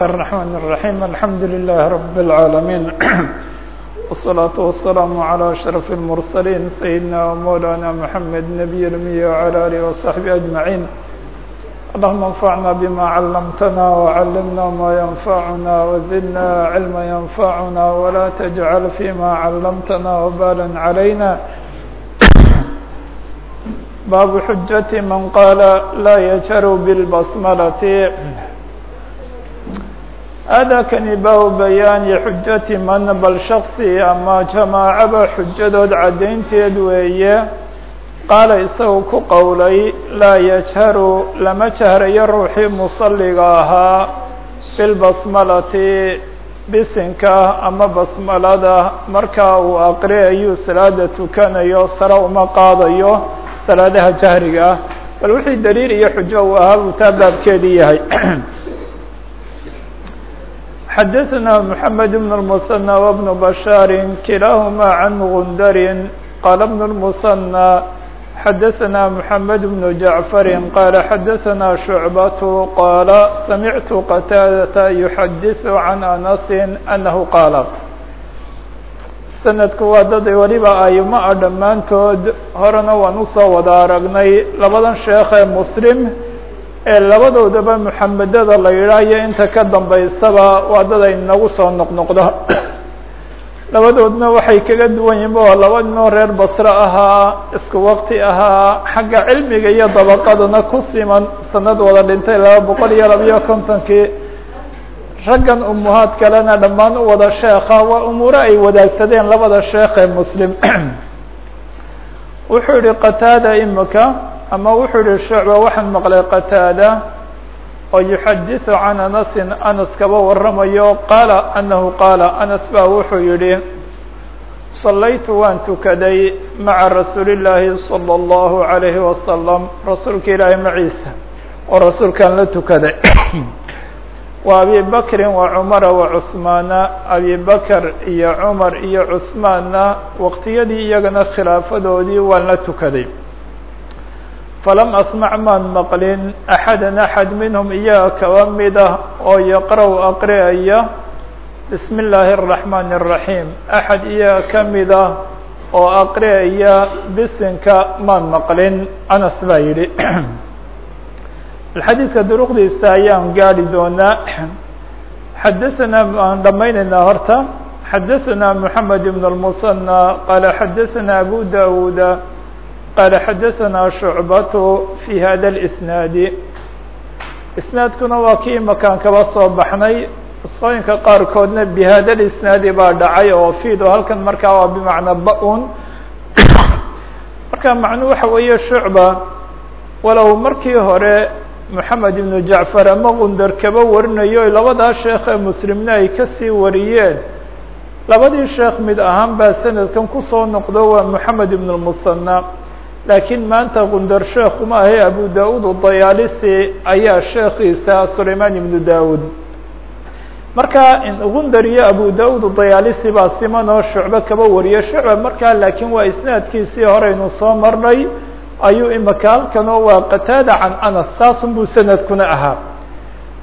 الرحمن الرحيم الحمد لله رب العالمين والصلاة والسلام على أشرف المرسلين سيدنا ومولانا محمد نبي الأمي وعلى آله وصحبه أجمعين اللهم انفعنا بما علمتنا وعلمنا ما ينفعنا وزدنا علما ينفعنا ولا تجعل فيما علمتنا وبالا علينا باب حجة من قال لا يجهر بالبسملة adakani baabu bayaani xujati man bal shaksi ama jamaacaba xujadood caddaynteed weeye qaala isagu ku qowlay laa yajharu lama jahrayo ruuxii musalliga ahaa bilbasmalati bisinka ama basmalada markaa uu aqriayuu salaada tukanayo sare uma qaadayo salaadaha jahriga ah bal wixii daliil iyo xujo uu ahaa buu taa baabkeedii yahay xdثna محمد بن المثنى وبن بشhاaر كلاahma عن غندر qال بن المثنى xdثna محمد بن جعفر qال xdثna شعبة qال سمعت qتاadة يحdث عن أنس أنه qاaل سندku waa dad weliba ayma a dhammaantood horena waan usoo wada aragnay labadan sheekh ee msلم ee labadoodaba muxamedada la yidhaayo inta ka dambaysaba waa dad ay nagu soo noqnoqdo. Labadoodna waxay kaga duwan yihiin oo laba ninoo reer basre ahaa isku wakti ahaa xagga cilmiga iyo dabaqadana ku siman sanad wada dhintay laba boqol iyo labiyo kontonkii. Raggan umuhaad kalena dhammaan u wada sheekha waa umuuro ay wadaagsadeen labada sheekh ee muslim. Wuxuu yihi qataada imika ama wuxuu yihi shucba waxaan maqlay qataada oo yuxadiثu can anasin anas kaba waramayo qaala anahu qaala anas baa wuxuu yihi salaytu waan tukaday maca rasuuli llaahi salى اllahu عalayhi wasalam rasuulka ilaahi maciisa oo rasuulkaan la tukaday wa abi bakri wa cumara wa cuثmaana abi bakr iyo cumar iyo cuثmaanna waqtiyadii iyagana khilaafadoodii waan la tukaday falam asmac maan maqlin axada axad minhum iyaga kaba mid ah oo yaqra-w aqri'aya bismi illaahi araxmaani araxiim axad iyaga ka mid ah oo aqri'aya bisinka maan maqlin anas baa yidhi xadiidka duruqdiisa ayaan gaari doonaa xadasanaa aan dhamaynaynaa horta xadasanaa moxamed ibn اlmusanى qaala xadasanaa abu dawuuda qال xdثna شhuعbaة في hada الإsناad isنaadkuna waa kii makaan kaba soo baxnay isqooyinka qaarkoodna bhada الإsنaadi baa dhacay oo fido halkan markaa waa bmacnaa ba-un marka macnu waxa weeye shuعba walow markii hore محamed iبن jaعفar ama gundar kaba warinayo labadaa sheekh ee mslimna ay kasii wariyeen labadii sheekh mid ahaan baa sanadkan kusoo noqdo waa محamed iبن المثنى laakiin maanta gundar sheekh uma ahe abu da'ud dayaalisi ayaa sheekiisa sulayman ibnu da'ud marka gundar iyo abu da'ud dayaalisi baa siman oo shucbe kaba wariye shucbe markaa laakiin waa isnaadkiisii horeynu soo marnay ayuu imika halkan oo waa qataada can anas saasun buu sanadkuna ahaa.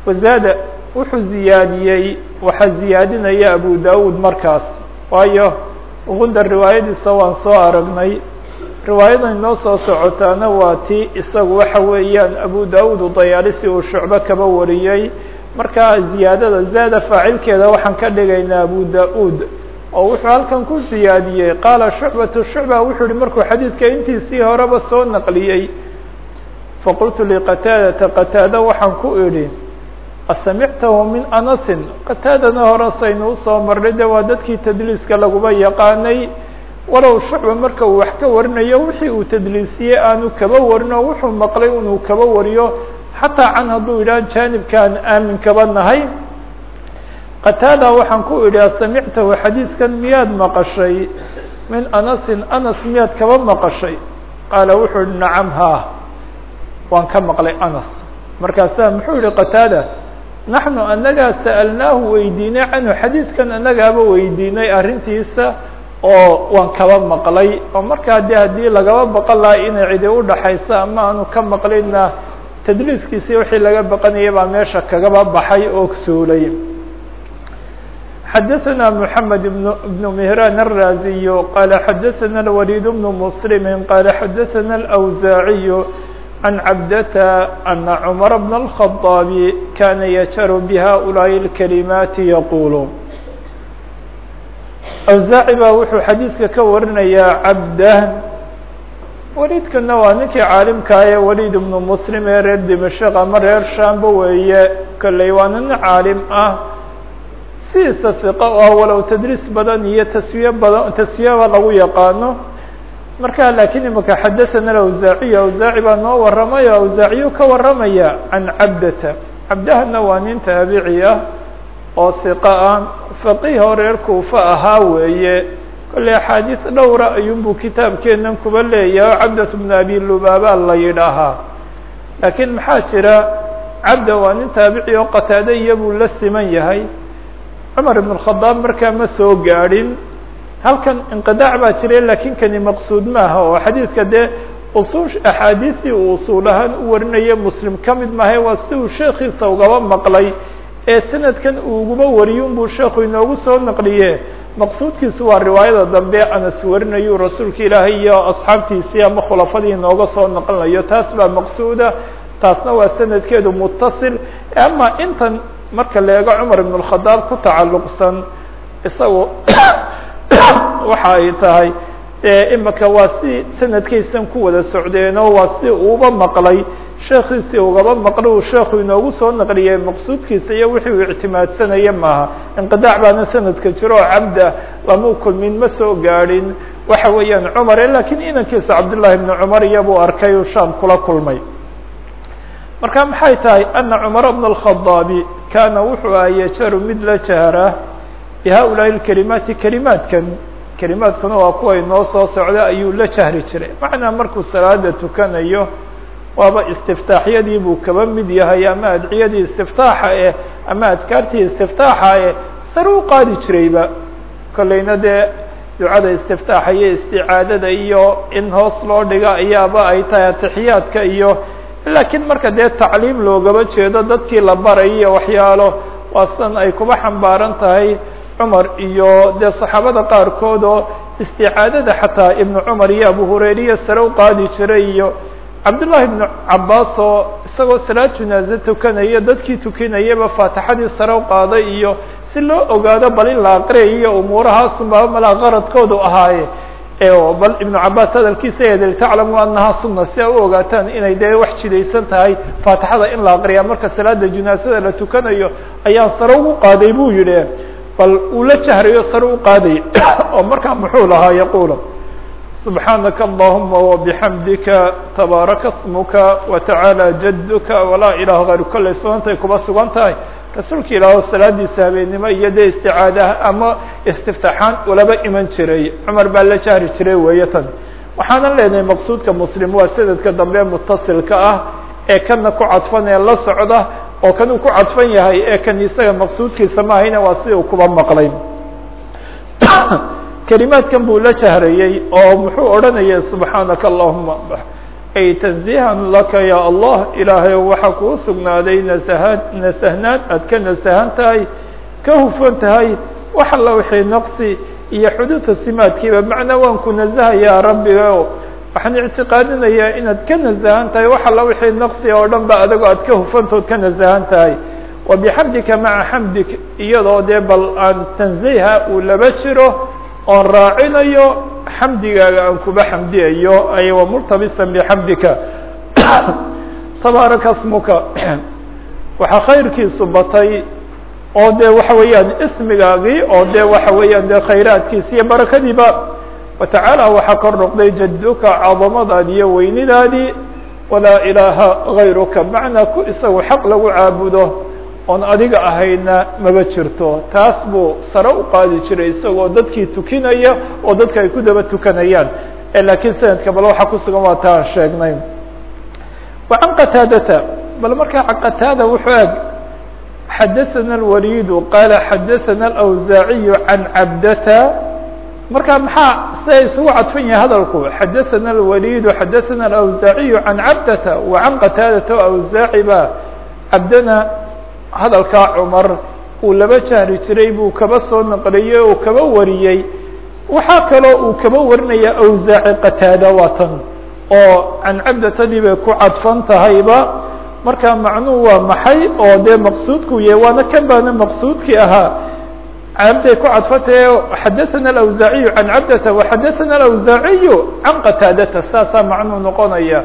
Wazaada wuxuu ziyaadiyey waxaa ziyaadinaya abu da'ud markaas. Waayo gundar riwaayadiisa waan soo aragnay riwaayadan inoo soo socotaana waa ti isagu waxa weeyaan abu da'ud dayaalisi uu shucbe kaba wariyey. Markaa ziyaadada zaada faacilkeeda waxaan ka dhigaynaa abu da'ud oo wuxuu halkan ku ziyaadiyey qaala shucbatu shucba wuxuu yihi markuu xadiidka intiisii horeba soo naqliyey. Faqultu liqataadata qataada waxaan ku idhi asamictahu min anasin. Qataadana hore saynu u soo marnay de waa dadkii tadliiska laguba yaqaanay walow shucba marka uu wax ka warinayo wixii uu tadliisiyey aanu kaba warin oo wuxuu maqlay inuu kaba wariyo. Xataa can hadduu yidhaha jaanibkaan aamin kaba nahay. Qataada waxaan ku idhi asamictahu xadiidkan miyaad maqashay? Min anasin anas miyaad kaba maqashay? Qaala wuxuu yihi nacam haa waan ka maqlay anas. Markaasaa muxuu yihi qataada naxnu anagaa sa'alnaahu weydiinay canhu xadiidkan anagaaba weydiinay arrintiisa oo waan kaba maqlay oo markaa de haddii lagaba baqan lahaa inay cidi udhaxayso ama aanu ka maqlinna tadliiskiisii wixii laga baqanayay baa meesha kagaba baxay oo suulay xadaثna mحamed بن مهrان الرازي qال xadaثna الوليد بن مسلم qال xadaثna الأوزاعي عن عبدة أن عمر بن الخطاب كان يجر بهؤلاء الكلمات يقول awsaaci baa wuxuu xadiidka ka warinayaa cabdan waliidkana waa ninkii caalimkaa ee waliid ibnu muslim ee reer dimashaq ama reer shaamba weeye. Kolley waa nin caalim ah. Sidiisa fiqa oo walow tadriis badan iyo taswiye badan taswiyaba lagu yaqaano. Marka laakiin imaka xadaثana awsaaciyo awsaaci baa noo waramay oo awsaaciyu ka waramaya can cabdata. Cabdahana waa nin taabici ah oo hiqo ah faqih oo reer kuufa ahaa weeye. Kolley axaadiis dhowra ayuunbuu kitaabkeenan kuba leeyahay cabdat bn abi lubaaba la yidhaahaa. Laakiin maxaa jira cabda waa nin taabici oo qataade iyabuu la siman yahay. Cumar ibn اkhadaab markaa ma soo gaadhin. Halkan inqidaac baa jira laakiin kani maqsuud maaha oo xadiidka dee usuul axaadiistii uu usuul ahaan u warinaya muslim ka mid maahay waa si uu sheekiisa ugaba maqlay ee sanadkan uu uguba wariyo unbuu sheekhu inoogu soo naqliye maqsuudkiisu waa riwaayada dambe anas warinayu rasuulka ilaahay iyo asxaabtiisii ama khulafadii inooga soo naqlinayo taas baa maqsuuda taasna waa sanadkeedu mutasil ama intan marka la eego cumar ibn اkhadaab ku tacalluqsan isagu waxa ay tahay imika waa si sanadkaysan ku wada socdeenoo waa si uuba maqlay sheekiisii ugaba maqlay uu sheekhu inoogu soo naqliyay maqsuudkiisa iyo wixii uu ictimaadsanaya maaha inqidaac baana sanadka jiro oo cabda lama kulmin ma soo gaadhin waxa weeyaan cumar lakiin inankiisa cabdullahi ibn cumar iyabuu arkay uu shaam kula kulmay marka maxay tahay ana cumar bna الkhadaabi kaana wuxuu aha yajaru mid la jahra bihaulaai اkelimaati kelimaadkan kelimaadkuna waa kuwa inoo soo socda ayuu la jahri jiray macnaa markuu salaada tukanayo waaba istiftaaxyadii buu kaba mid yahay ama adciyadii istiftaaxa eh ama adkaartii istiftaaxa eh sare u qaadi jirayba. Kolleyna dee ducada istiftaaxa iyo isticaadada iyo in hoos loo dhiga ayaaba ay tahay atixiyaadka iyo lakiin marka dee tacliim loogaba jeedo dadkii la baray iyo waxyaalo waa sidan ay kuba xambaaran tahay cumar iyo dee saxaabada qaarkood oo isticaadada xataa ibnu cumar iyo abu hurayriya sare u qaadi jiray iyo cabdullahi ibnu cabaas oo isagoo salaad junaaze tukanaya dadkii tukinayaba faatixadii sare u qaaday iyo si loo ogaado bal in la aqriyay iyo umuurahaasunba malaa qaradkoodu ahaaye. Bal ibnu cabaas hadalkiisa eed litaclamu anaha suna si a u ogaataan inay dee wax jidaysan tahay faatixada in la aqriya marka salaada junaasada la tukanayo ayaan sare ugu qaaday buu yihi bal uu la jahrayo sare u qaaday. Oo markaa muxuu lahaa yaquula subxaanaka allahuma wabixamdika tabaaraka smuka watacaalى jadka walaa ilaha gayru kollay sugantay kuba sugan tahay rasuulka ilaah salaadiisa habeennimo iyo dee isticaadaha ama istiftaaxaan ulaba iman jiray cumar baa la jahri jiray weeye tan waxaanan leenahay maqsuudka muslim waa sanadka dambe mutasilka ah ee kana ku cadfan ee la socda oo kan uu ku cadfan yahay ee kan isaga maqsuudkiisa maahayna waa sida uu kuba maqlay kelimaadkan buu la jahrayey oo muxuu odhanayay subxaanaka allahuma ay tanzihan laka ya allah ilaahay waxaa kuu sugnaaday nasahaan nasahnaan aad ka nasahan tahay ka hufan tahay wax alla wixii naqsi iyo xuduudka simaadkiiba macnaa waan ku nasahayaa rabbiga waxaan ictiqaadinayaa inaad ka nasahan tahay wax alla wixii naqsi oo dhan ba aad ka hufantood ka nasahan tahay. Wa maca xamdik iyadoo dee bal aan tanziha uu laba jiro oon raacinayo xamdigaaga aan kuba xamdiyayo ay wamurtabisan bixamdika. Tabaaraka smuka waxaa khayrkiisu batay oo dee waxa weeyaan ismigaagii oo dee waxa weeyaan dee khayraadkiisi iyo barakadiiba. Watacaala waxaa kor noqday jaduka cadamadaadi iyo weynidaadii walaa ilaaha gayruka macnaa ku isagu xaq lagu caabudo oon adiga ahayna maba jirto taas buu sare u qaadi jiray isagoo dadkii tukinaya oo dadka ay ku daba tukanayaan lakiin sanadka bal waxaa kusugan waa taan sheegnay wa can qataadata bal markaa qataada wuxuu eg xadaثana الwalidu qaala xadaثana الأwزaaعiyu can cabdata marka maxaa siday isugu cadfan yahay hadalku xadaثana الwalidu xadaثana الأwزaaciyu can cabdata wa can qataadata o awsaaci ba cabdana hadalkaa cumar uu laba jahri jiray buu kaba soo naqliyey oo kaba wariyey. Waxaa kaloo uu kaba warinaya awsaaci qataada waa tan oo can cabdatadii bay ku cadfan tahayba. Marka macnuhu waa maxay? Oo dee maqsuudku yahay waana kan baana maqsuudkii ahaa. Cabday ku cadfantahe xadaثana alawsaaciyu can cabdata waxadaثana alawsaaciyu can qataadata. Saasaa macnuu noqonaya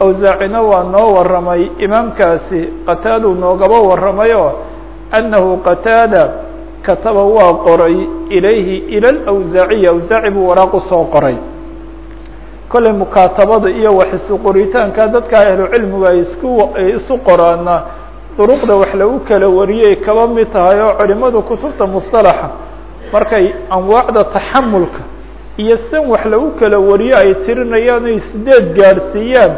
awsaacina waa noo waramay imaamkaasi qataaduu noogaba waramayo annahu qataada kataba waa qoray ilayhi ila lawsaaciyi awsaaci buu waraaq u soo qoray. Kollay mukaatabada iyo wax isu qoritaanka dadka ahlucilmigu ay isu qoraana duruqda wax lagu kala wariyay kaba mid tahay oo culimadu kutubta musطalaxa markay anwaacda taxamulka iyo san wax lagu kala wariyo ay tirinayaan oy sideed gaadhsiiyaan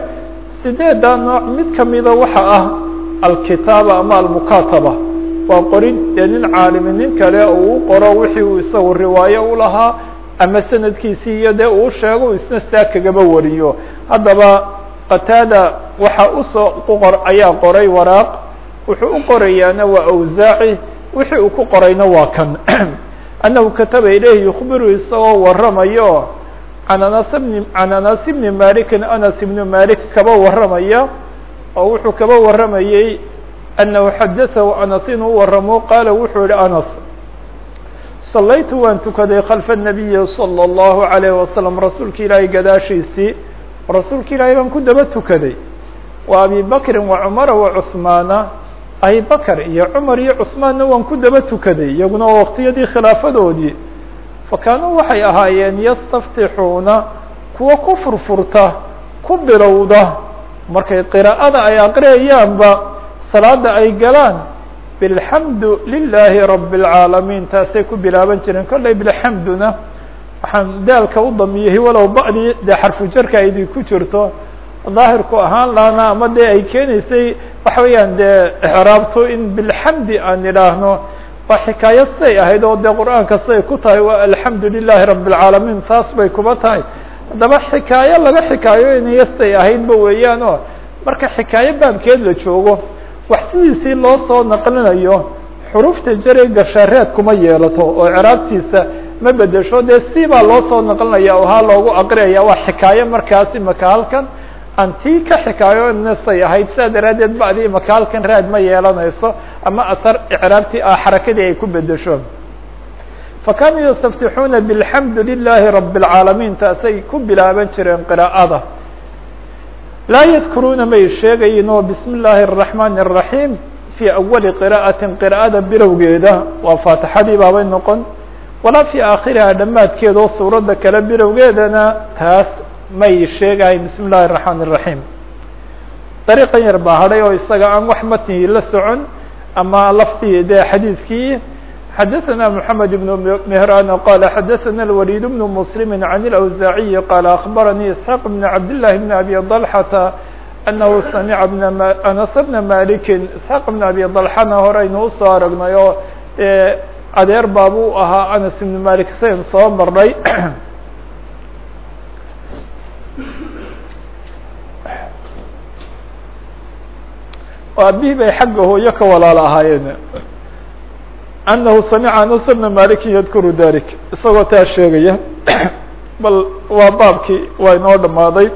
sideeddaa nooc mid kamida waxa ah alkitaaba ama almukaataba? Waa qorin dee nin caalimi nin kale uu u qoro wixii uu isagu riwaayo u lahaa ama sanadkiisii iyo dee uu sheego isna saa kagaba wariyo. Haddaba qataada waxa u soo kuqor ayaa qoray waraaq. Wuxuu u qorayaana waa awsaaci wixii uu ku qorayna waa kan. Annahu kataba ilayhi yukhbiru isagoo waramayo can anas bni can anas bni malikin anas ibni malik kaba waramaya oo wuxuu kaba waramayey annahu xadatahu anas inuu waramo qaala wuxuu yihi anas salaytu waan tukaday khalfa الnabiyi salى الlahu عalayه wasalam rasuulka ilaahay gadaashiisii rasuulka ilaahay baan ku daba tukaday wa abi bakri wa cumara wa cuثmaana abi bakr iyo cumar iyo cuثmaanna waan ku daba tukaday iyaguna waa waqtiyadii khilaafadoodii fakaanuu waxay ahaayeen yastaftixuuna kuwa ku furfurta ku bilowda markay qiraa'ada ay aqriyayaanba salaada ay galaan bilxamdu lilaahi rabi اlcaalamiin taasay ku bilaaban jireen kollay bilxamduna waxaan daalka u damiyey walow ba'dii dee xarfu jarka aydi ku jirto daahirku ahaan lahana ama dee ay keenaysay waxa weeyaan dee icraabto in bilxamdi aan idhaahno waa xikaayo say ahayd oo dee qur'aanka say ku tahay waa alxamdu lilahi rabi اlcaalamiin taas bay kuba tahay. Haddaba xikaayo laga xikaayoynaya say ahaydba weeyaan oo marka xikaayo baabkeed la joogo wax sidiisii loo soo naqlinayo xurufta jare gashareed kuma yeelato oo ciraabtiisa ma bedesho dee si baa loo soo naqlinaya o haa loogu aqriyaya waa xikaayo markaas imaka halkan aan tii ka xikaayoona say ahayd sidaa daraaddeed badi imaka halkan raad ma yeelanayso ama asar icraabtii ah xarakadii ay ku bedesho fakanuu yastaftixuuna bilxamdu lilahi rabi اlcaalamiin taasay ku bilaaban jireen qiraa'ada laa yadkuruuna may sheegayin oo bismi illaahi الرaحmani الرaحيim fii awali qira'ati qira'ada bilowgeeda waa faatixadii baabay noqon walaa fii aakhiriha dhammaadkeeda oo suuradda kale bilowgeedana taas may sheegahayn bismi اllahi الرaحmani الرaحيim dariiqan yar baa hadhay oo isaga aan wax matnigii la socon ama laftii dee xadiidkii xadaثna mحamed بن مهrان qال xadaثna الوليد بن مسلم عن الأوزاعي qال أخبرني اسحاq بن عبد الله بن أبي طلحة أنه سمع أنس بن مالك اسحاq بن أبي طلحana horeynu usoo aragnay oo adeer baabuu ahaa أنس بن مالك sayn soo marnay aabihii bay xagga hooyo ka walaal ahaayeen. Annahu samica anas bna malikin yadkuru dalik. Isagoo taa sheegaya bal waa baabkii waa inoo dhamaaday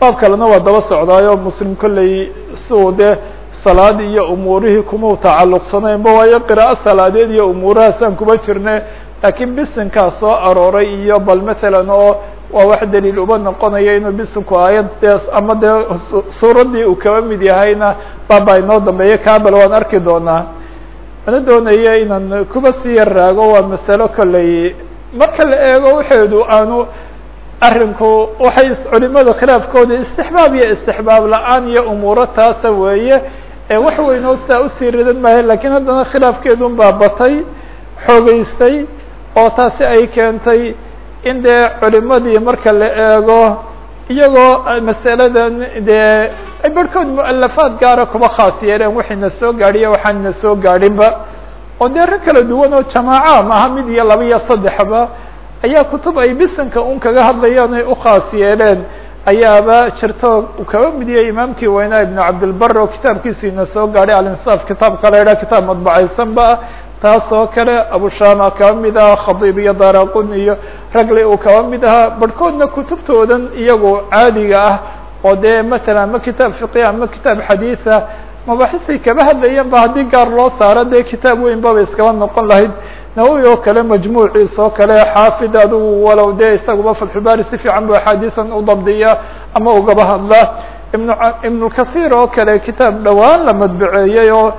baab kalena waa daba socdaayo muslim kolley si dee salaad iyo umuurihii kumau tacalluqsanaynba waayo qiraa'o salaadeed iyo umuurahaasaan kuba jirne. Laakiin bisinkaa soo arooray iyo bal matalan oo waa wax daliil uba noqonaya inuu bisinku aayad ama dee suuraddii uu kaba mid yahayna baabaa inoo dambeeya kabal waan arki doonaa. Ana doonaya inaan kuba sii yaraago waa masalo kolley marka la eego waxeedu aanu arinku waxay culimada khilaafkooda istixbaab iyo istixbaab la'aan iyo umuuro taasa weeye. Ee wax weynoo saa u sii ridan maayo lakiin haddana khilaafkeedun baa batay xoogeystay oo taasi ay keentay in dee culimadii marka la eego iyagoo masaladan dee ay barhkood mualafaad gaara kuba khaas yeeleen waxayna soo gaadhiya waxaanna soo gaadhinba. Oo dee rag kala duwan oo jamaaca maaha mid iyo laba iyo saddexba ayaa kutub ay bisinka un kaga hadlayaan ay ukhaas yeeleen. Ayaaba jirto kaba midiyey imaamkii weynaa ibnu cabdilbar oo kitaabkiisiina soo gaadhay alinsaaf kitaabka la idhaha kitaab madbacaysanba ah taas oo kale abushama kaba mid aha khadiib iyo daraqun iyo ragle uu kaba mid ahaa barhkoodna kutubtoodan iyagu caadiga ah oo dee matala ama kitaab fiqiya ama kitaab xadiida mabaxisay kaba hadlayeen ba haddii gaar loo saaro dee kitaab weyn baba iskaba noqon lahayd. Nawowi oo kale majmuuciis oo kale xaafid adugu walow dee isaguba fatxubaari si fiican bu axaadiisan u dabdiya ama ugaba hadla ibn ibnulkasiir oo kale kitaab dhowaan la madbaceeyey oo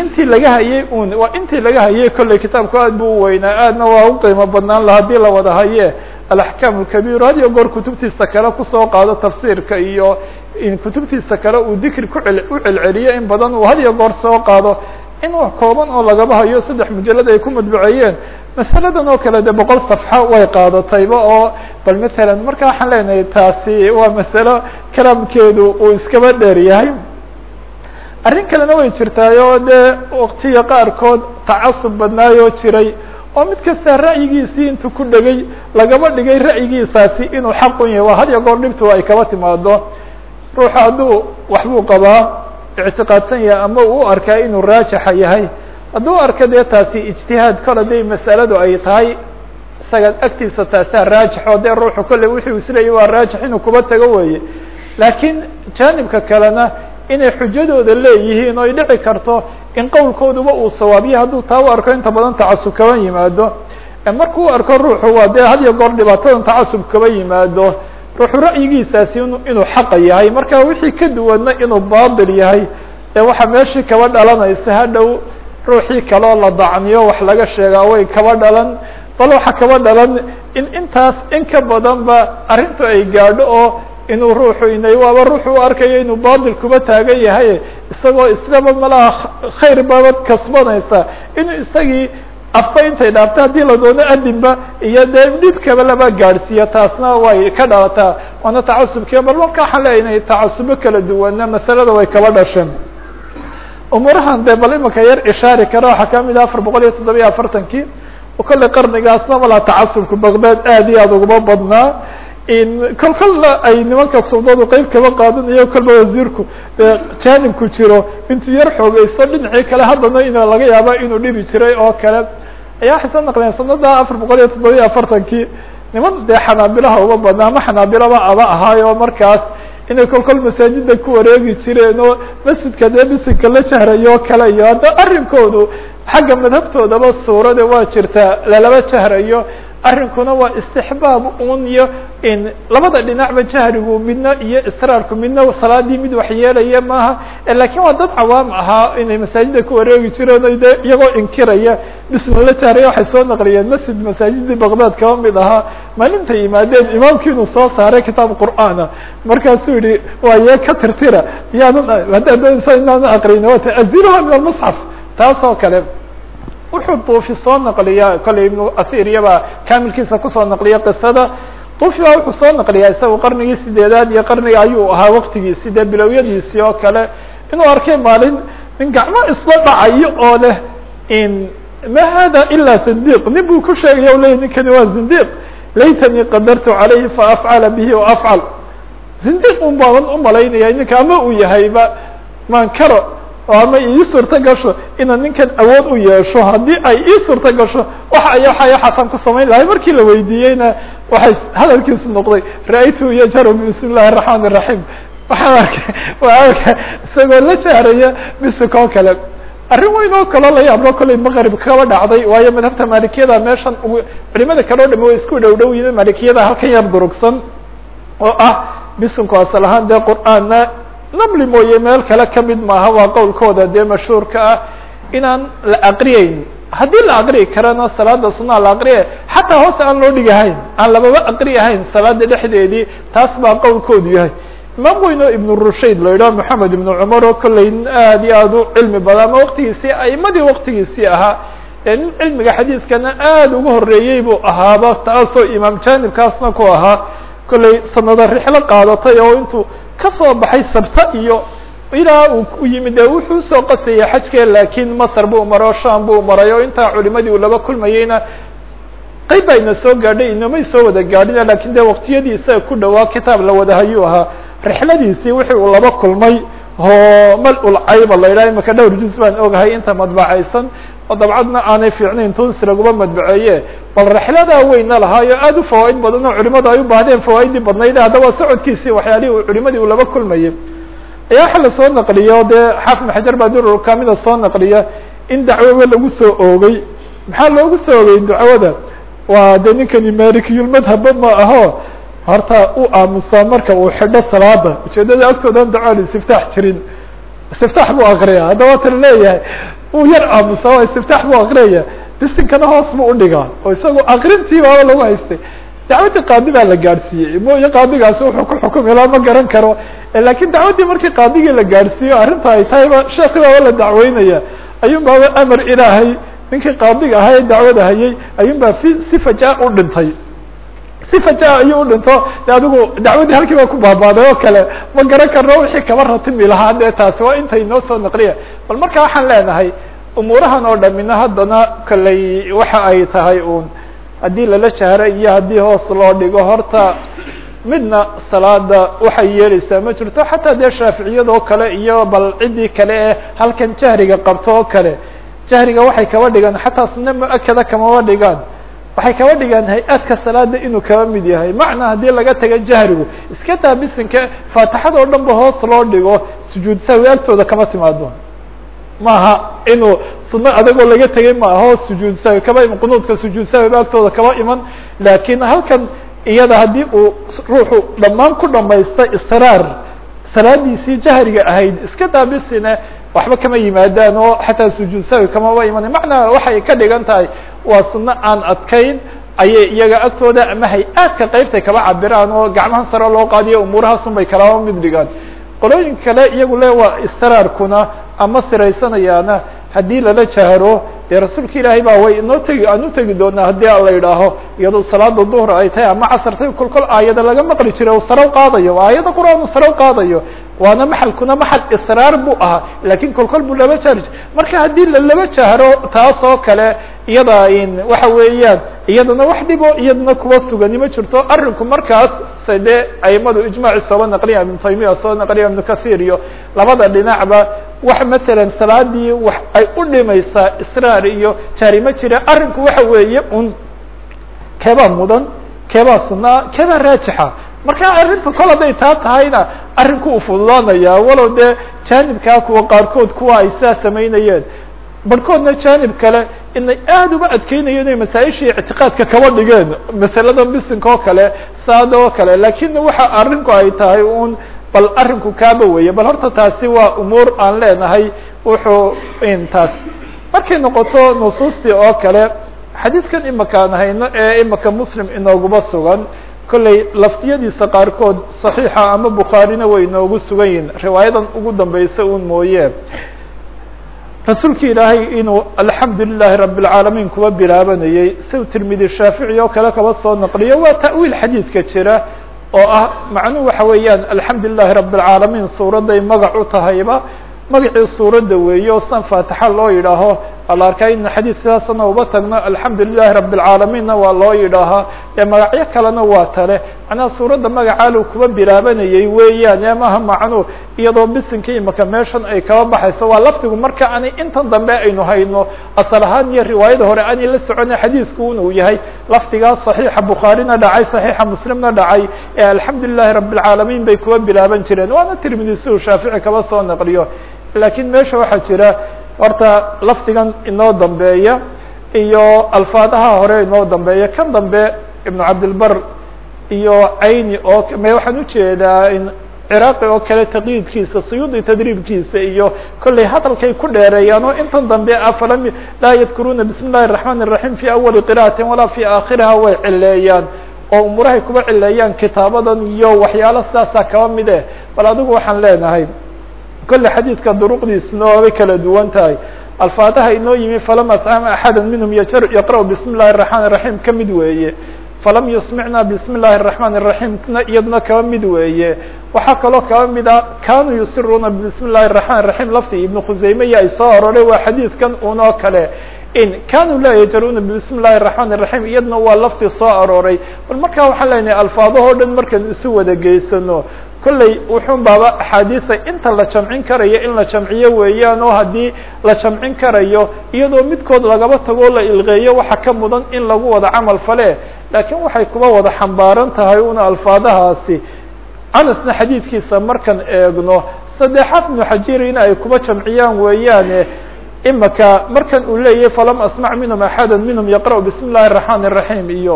intii laga hayay un waa intii laga hayay kolley kitaabku aad bu u weynaa aadna waa u qiimo badnaan laha haddii la wada haye alaxkaam alkabiir had iyo goor kutubtiisa kale ku soo qaado tafsiirka iyo kutubtiisa kale uu dikri kucel u celceliyo in badan uu had iyo goor soo qaado. In wax kooban oo lagaba hayo saddex mujalad ay ku madbuceeyeen masaladan oo kale de boqol safxo way qaadatayba oo bal matalan marka waxaan leenahay taasi waa masalo kalaamkeedu uu iskaba dheer yahay arrin kalena way jirtaayoo dee waktiga qaarkood tacasub badnaayoo jiray oo mid kasta ra'yigiisii intuu ku dhegay lagaba dhigay ra'yigiisaasi inuu xaq un yahay. Waa had iyo goor dhibtu ay kaba timaado ruuxu hadduu waxbuu qabaa ictiqaadsan yahay ama uu arkaa inuu raajixa yahay. Hadduu arka dee taasi ijtihaad kol haday masaladu ay tahay isaga agtiisa taasaa raajix oo dee ruuxu kolley wuxuu isleeyay waa raajix inuu kuba tago weeye. Laakiin jaanibka kalena inay xujadooda leeyihiin oo ay dhici karto in qowlkooduba uu sawaabiya hadduu taa u arko inta badan tacasub kaba yimaado. Markuu arko ruuxu waa dee had iyo goor dhibaatadan tacasub kaba yimaado. Ruuxu ra'yigiisaasi inuu xaqa yahay. Marka wixii ka duwanna inuu baatil yahay ee waxaa meeshii kaba dhalanaysa hadhow ruuxii kaloo la dacniyo wax laga sheegaa way kaba dhalan. Bal waxa kaba dhalan in intaas in ka badan ba arrintu ay gaadho oo inuu ruuxu inay waaba ruuxu u arkayo inuu batil kuba taagan yahay isagoo islaba malaha khayr baabad kasbanaysa. Inuu isagii afba intay dhaafto haddii la doono adinba iyo dee dhibkaba laba gaadhsiiyo taasna way ka dhalataa waana tacasubkiya bal marka waxaan leeya inay tacasubo kala duwana masalada way kaba dhasheen umuurahan de bal imika yar ishaari kara waxaa ka mid ah afar boqol iyo toddobiya afartankii kolley qarnigaasna malaa tacasubka bagdad aad iyo aad uguma badnaa kol kolna ay nimanka suudadu qeyb kaba qaadanayo kolba wasiirku jaanibku jiro intuu yar xoogeysto dhinacii kale haddana in laga yaaba inuu dhibi jiray oo kale ayaa waxay soo sanada afar boqol iyo toddobiya afartankii niman dee xanaabilaha uga badnaa ama xanaabilaba aba ahaayo markaas inay kol kol masaajida ku wareegi jireen oo masjidka dee bisinka la jahrayo kale iyo hadda arrinkoodu xagga madhabtoodaba suurada waa jirtaa lalaba jahrayo arrinkuna waa istixbaab un iyo labada dhinacba jahrigu midna iyo israarku midna salaadii mid waxyeelaya maaha. Lakin waa dad cawaam ahaa inay masaajida ku wareegi jireen de iyagoo inkiraya. Bisna la jahraya waxay soo naqliyeen masjid masaajidii bagdad kaba mid ahaa. Maalinta yimaadeen imaamki inuu soo saaray kitaab qur'aana. Markaasuu yihi waaye ka tirtira? Yaanan haddaad doonaysa inaanan aqrin wata aziruha min almusxaf. Taas kale wuxuu duufi soo naqliya kolley ibnu asir iyaba kamilkiisa ku soo naqliya qisada. Duufi baa wuxuu soo naqliyaa isaga qarnigii sideedaad iyo qarniga ayuu ahaa waktigiisi dee bilowyadiisii oo kale. Inuu arkay maalin nin gacmo isla dhacayo oo leh ma hada ila zindiq nin buu ku sheegaya leya ninkani waa zindiq laytanii qadartu calayhi faafcala bihi o afcal. Zindiq un baaban u malaynaya ninka ama uu yahayba maankaro oo ama ii suurto gasho inaan ninkan awood u yeesho haddii ay ii suurto gasho wax aya waxaya xasan ku samayn lahay markii la weydiiyeyna waxay hadalkiisu noqday ra'aytu yajaru bismi illahi araxmaan iraxiim waxaan arkay waan arkay isagoo la jaaraya bisikoo kale. Arrin weyn oo kale la yaablo kolay maqrib kaba dhacday waayo madhabta maalikiyada meeshan ugu culimada kaleo dhami way isku dhow dhow yihiin. Maalikiyada halkan yar durugsan oo ah bisinku asal ahaan dee qur'aanna namli mooye meel kale ka mid maaha waa qowlkooda dee mashhuurka ah. Inaan la aqriyeyn haddii la aqriyi karana salaada sunaa la aqriya xataa hoos aan loo dhigahayn aan lababa aqri ahayn salaada dhexdeedii taas baa qowlkoodu yahay. Imaam weyn oo ibnu rushayd la yidhaho moxamed ibnu cumar oo kolley aad iyo aad u cilmi badan ama waktigiisii aimadii waktigiisii ahaa nin cilmiga xadiiskana aad ugu horeeyey buu ahaaba taasoo imaam janibkaasna ku ahaa. Kolley sanado rixlo qaadatay oo intuu ka soo baxay sabta iyo ilaa uu yimid dee wuxuu u soo qasayay xajke laakiin masr buu maro sham buu maray oo intaa culimadii uu laba kulmayeyna qayb baa soo gaadhay inamay soo wada gaadhin laakiin de waqtiyadii isaga ku dhawaa kitaab la wada hayuu ahaa rixladiisii wixii uu laba kulmay oo mal-ul cayba la yidhaha imaka dhowr juz baan ogahay inta madbacaysan oo dabcadna aanay fiicnayn tunis laguma madbaceeye. Bal rixladaa weyna lahaayo aada u fawaaid badan oo culimadu ay u baahdeen fawaaidii badnayd haddaba socodkiisii waxyaalihii culimadii uu laba kulmayay. Ayaa waxa la soo naqliyo dee xaafid maxajar baa dururkamida soo naqliya in dacwoba lagu soo oogay. Maxaa loogu soo ogay dacwada? Waa de ninkani malikiyulmadhabba ma aho horta u aamusaa marka uu xidho salaada. Ujeedada agtoodan dacool istiftaax jirin. Istiftaax buu akriya haddaba tan leeyahay. Uu yar aamusaa waa istiftaax buu akriyaya bisinkana hoos buu udhigaa oo isagoo akrintii baaba lagu haystay. Dacwaddii qaadi baa la gaadhsiiyey. Mooye qaadigaasi wuxuu ku xukumi laa ma garan karo. Lakin dacwaddii markii qaadigii la gaadhsiiyo arrinta ay tahayba sheeki baaba la dacweynaya. Ayuun baaba amar ilaahay. Ninkii qaadiga ahaa ee dacwada hayay ayuun baa si fajaa u dhintay si fajaa ayuu u dhinto. De adigu dacwaddii halkii baa ku baabaaday oo kale ma garan karno wixii kaba ratimi lahaa dee taasi waa intay noo soo naqliya. Bal marka waxaan leenahay umuurahan oo dhamina haddana kaley waxa ay tahay uun. Haddii lala jahro iyo haddii hoos loo dhigo horta midna salaada waxay yeeleysaa ma jirto xataa dee shaaficiyadoo kale iyo bal ciddii kale ee halkan jahriga qabto oo kale jahriga waxay kaba dhigaan xataa sunne mu'akada kamaba dhigaan waxay kaba dhigaan hay'adka salaada inuu kaba mid yahay. Macnaa haddii laga taga jahrigu iska daa bisinka faatixada oo dhan ba hoos loo dhigo sujuud sahwi agtooda kama timaado maaha inuu suno adagoo laga tegay ma aho sujuud sahwi kaba iman qunuudka sujuud sahwiba kaba iman. Lakin halkan iyada haddii uu ruuxu dhammaan ku dhamaysta israar salaadiisii jahriga ahayd iska daabisine waxba kama yimaadaan oo xataa sujuud sahwi kamaba iman macnaa waxay ka dhigan tahay waa suno aan adkayn ayay iyaga agtooda ama hay'aadka qeybtay kaba cabiraan oo gacmaha sare loo qaadiyo umuurahaasun bay kalaba mid dhigaan. Qolooyin kale iyagu le waa istiraarkuna ama siraysanayaana haddii lala jahro dee rasuulka ilaahay baa way inoo tegi aan utegi doonaa haddii la yidhaaho iyadoo salaada duhr ay tahay ama casartay kol kol aayada laga maqli jiray sare qaadayo aayada qur'aan sare qaadayo waana maxalkuna maxal israar buu ahaa laakiin kol kol buu laba jahri jir marka haddii lalaba jahro taas oo kale iyada waxa weeyaan iyadana wax dhibo iyadana kuwa sugani ma jirto. Arinku markaas se aimadu ijmaaci sooba naqliya ibnu taymiya soo naqliya ibnu kathir iyo labada dhinacba wax matalan salaadii wax ay u dhimaysaa israar iyo jahri ma jira arinku waxa weeye un keebaa mudan keebaa sunaa keebaa raajixa marka arrinta kol hadday taa tahayna arrinku u fududaanaya walow dee jaanibkaa kuwa qaarkood kuwa ay sidaa samaynayeen. Barhkoodna jaanib kale inay aada uba adkeynayeen inay masaa-ishii ictiqaadka kaba dhigeen. Masalada bisinka oo kale saada oo kale. Lakin waxa arrinku ay tahay un bal arrinku kaaba weeye. Bal horta taasi waa umuur aan leenahay wuxuu taas. Markay noqoto nusuustii oo kale xadiidkan imaka aan hayno ee imaka muslim inooguba sugan kolley laftiyadiisa qaarkood صaxiixa ama bukhaarina way inoogu sugan yihin riwaayadan ugu dambeysa un mooye rasuulki ilaahay inuu alxamdu lilahi rab اlcaalamiin kuba bilaabanayey si tirmidi shaafici oo kale kaba soo naqliyo waa ta'wiil xadiidka jira oo ah macnuhu waxa weeyaan alxamdu lilahi rab اlcaalamiin suuradday magac u tahayba magacii suuradda weeye oo san faatixa loo yidhaaho ala arkaa in xadiidkaasna uba tagno alxamdu lilahi rab اlcaalamiinna waa loo yidhaahaa ee magacyo kalena waa tale macnaha suuradda magacaalu kuba bilaabanayey weeyaan ee maha macnu iyadoo bisinkii imaka meeshan ay kaba baxayso waa lafdigu marka aanay intan dambe aynu hayno asal ahaan iyo riwaayada hore aanay la socona xadiidku un uu yahay lafdigaas صaxiixa bukhaarina dhacay صaxiixa muslimna dhacay ee alxamdu lilahi rab اlcaalamiin bay kuba bilaaban jireen waana tirmidi si uu shaafici kaba soo naqliyo lakin meesha waxaa jira horta lafdigan inoo dambeeya iyo alfaadaha hore inoo dambeeya kan dambe ibnu cabdilbar iyo cayni oo me waxaan ujeedaa ciraaqi oo kale taqyiidkiisa suyuudi tadriibkiisa iyo kollay hadalkay ku dheereeyaan oo intan dambe afalam laa yadkuruuna bismi illahi الraxman الraxim fi awali qira'atin walaa fi aakhiriha way cileeyaan oo umurahay kuba cileeyaan kitaabadan iyo waxyaalo sidaasaa kaba mid eh bal adigu waxaan leenahay kolle xadiidka duruqdiisna waabay kala duwan tahay alfaadaha inoo yimi falam ascama axada minhum yaqra' bismi illahi الرaحman الرaحيم ka mid weeye falam yusmicna bismi illahi الرaحman الرaحيم iyadna kaba mid weeye waxaa kaloo kaba mid a kanuu yusiruuna bismi illahi الرaحman الرaحيم lafti ibnu khuseyme iyo ay soo aroray waa xadiidkan unoo kale in kanuu laa yajruuna bismi illahi الرaحman الرaحيم iyadna waa laftii soo arooray bal markaa waxaan leenahay alfaadahoo dhan markaan isu wada geysano kolley wuxuun baaba axaadiisa inta la jamcin karayo in la jamciyo weeyaan oo haddii la jamcin karayo iyadoo midkood lagaba tagoo la ilqeeyo waxa ka mudan in lagu wada camal fale laakiin waxay kuba wada xambaaran tahay una alfaadahaasi anasna xadiidkiisa markaan eegno saddexaad ibnu xajiri in ay kuba jamciyaan weeyaane imaka markan uu leeyahay falam asmac minhum axada minhum yaqra'u bismi illahi الرaحman الرaحيم iyo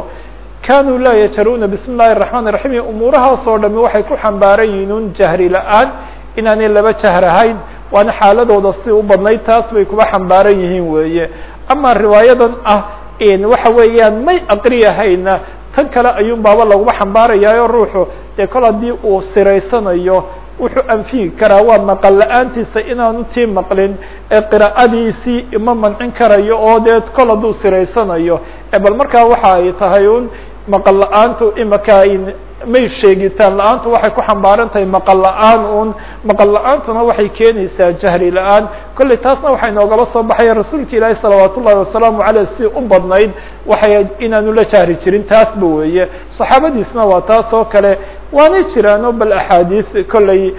kanuu laa yajharuuna bismi illahi الرaحman الرaحيم iyo umuurahaasoo dhami waxay ku xambaaran yihiin un jahri la-aan inaanay laba jahrahayn waana xaaladooda si u badnayd taas bay kuba xambaaran yihiin weeye ama riwaayadan ah waxa weeyaan may aqriyahayna tan kale ayuun baaba laguma xambaarayaayo ruuxu dee kol haddii uu siraysanayo wuxuu anfiyi karaa waa maqal la'aantiisa inaanu tii maqlin ee qira'adiisii ma mancin karayo oo dee kol hadduu siraysanayo bal markaa waxa ay tahay un maqal la'aantu imaka may sheegitaan la'aantu waxay ku xambaaran tahay maqal la'aan un maqal la'aantuna waxay keenaysaa jahri la'aan. Kolley taasna waxay noogaba soo baxaya rasuulka ilaahi salawaat ullahi wasalaamu caleyh si u badnayd waxay inaanu la jahri jirin taasba weeye. Saxaabadiisna waa taas oo kale waanay jiraano bal axaadiis kolley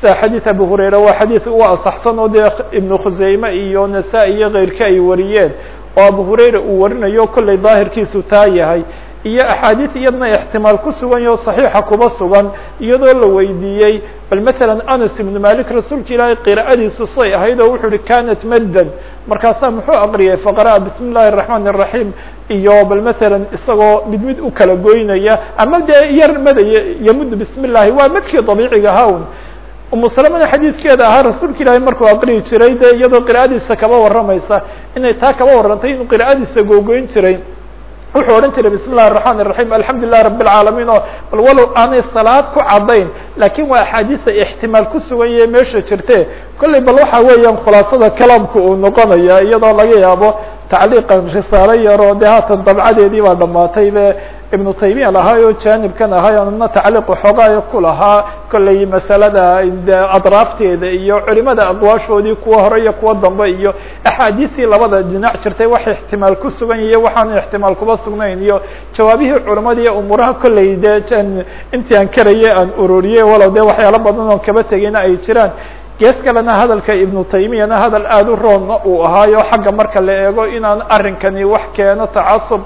sida xadiid abu hurayra waa xadiid u asaxsan oo dee ibnu khuseyme iyo nasaa-i iyo keyrka ay wariyeen. Oo abu hurayra uu warinayo kolley daahirkiisu taa yahay iyo axaadiis iyadna ixtimaal ku sugan yaho saxiixa kuba sugan iyadoo la weydiiyey bal matalan anas ibnu malik rasuulka ilaahay qira'adiisu say ahayd oo wuxuu uhi kanat maddan markaasaa muxuu aqriyay faqara'a bismi illahi الرaحman الرaحيم iyo bal matalan isagoo mid mid u kala goynaya ama dee yar madaya yamud bismi illahi waa madkii dabiiciga hawn umu salamana xadiidkeeda ahaa rasuulka ilaahay markuu aqriyi jiray dee iyadoo qira'adiisa kaba warramaysa inay taa kaba warrantay inuu qira'adiisa googoyn jiray wuxuu odhan jiray bismi illahi الرaحman الرaحيم alxamdu lilah rab الcaalamiin oo bal walow aanay salaad ku caddayn lakin waa axaadiisa ixtimaal ku sugan yahe meesha jirte kolley bal waxa weeyaan khulaasada kalaamka uu noqonaya iyadoo laga yaabo tacliiqan risaalo yaroo dee haatan dabcadeedii baa dhamaatay be ibnu taymiya lahaay oo janibkan ahay ana tacliiq waxoogaaya ku lahaa. Kolley masalada adraafteeda iyo culimada aqwaashoodii kuwa hore iyo kuwa dambe iyo axaadiistii labada dhinac jirtay wax ixtimaal ku sugan yahiy waxaanu ixtimaal kuba sugnayn iyo jawaabihii culimada iyo umuuraha kolley dee intii aan karayay aan ururiyey walow dee waxyaalo badan oo kaba tegayna ay jiraan. Gees kalena hadalka ibnu taymiyana hadal aada u roonna uu ahaayo. Xagga marka la eego inaan arrinkani wax keeno tacasub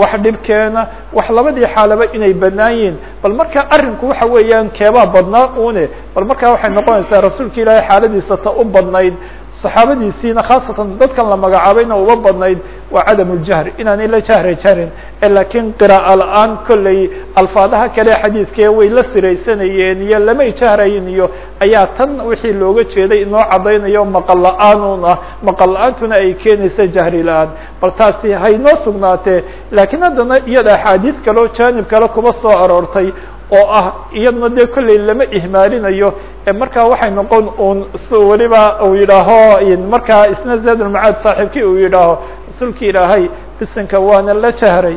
wax dhib keena wax labadii xaalaba inay banaan bal marka arrinku waxa weeyaan keebaa badnaa une bal markaa waxay noqonaysaa rasuulka ilaahay xaaladiisa ta u badnayd saxaabadiisiina khaasatan dadkan la magacaabayna uba badnayd waa cadam ljahri inaanay la jahri jarin lakiin qira'a la'aan kolley alfaadaha kale xadiidkee way la siraysanayeen iyo lamay jahrayin iyo ayaa tan wixii looga jeeday inoo caddaynayo maqal la'aan ah. Maqal la'aantuna ay keenaysa jahri la'aan. Bal taasi haynoo sugnaatee lakiin haddana iyada axaadiis kaleo janib kale kuba soo aroortay oo ah iyadna dee kolley lama ihmaalinayo markaa waxay noqon un s weliba uu yidhaaho markaa isna zaadulmacaad saaxiibkii uu yidhaaho rasuulki ilaahay bisinka waana la jahray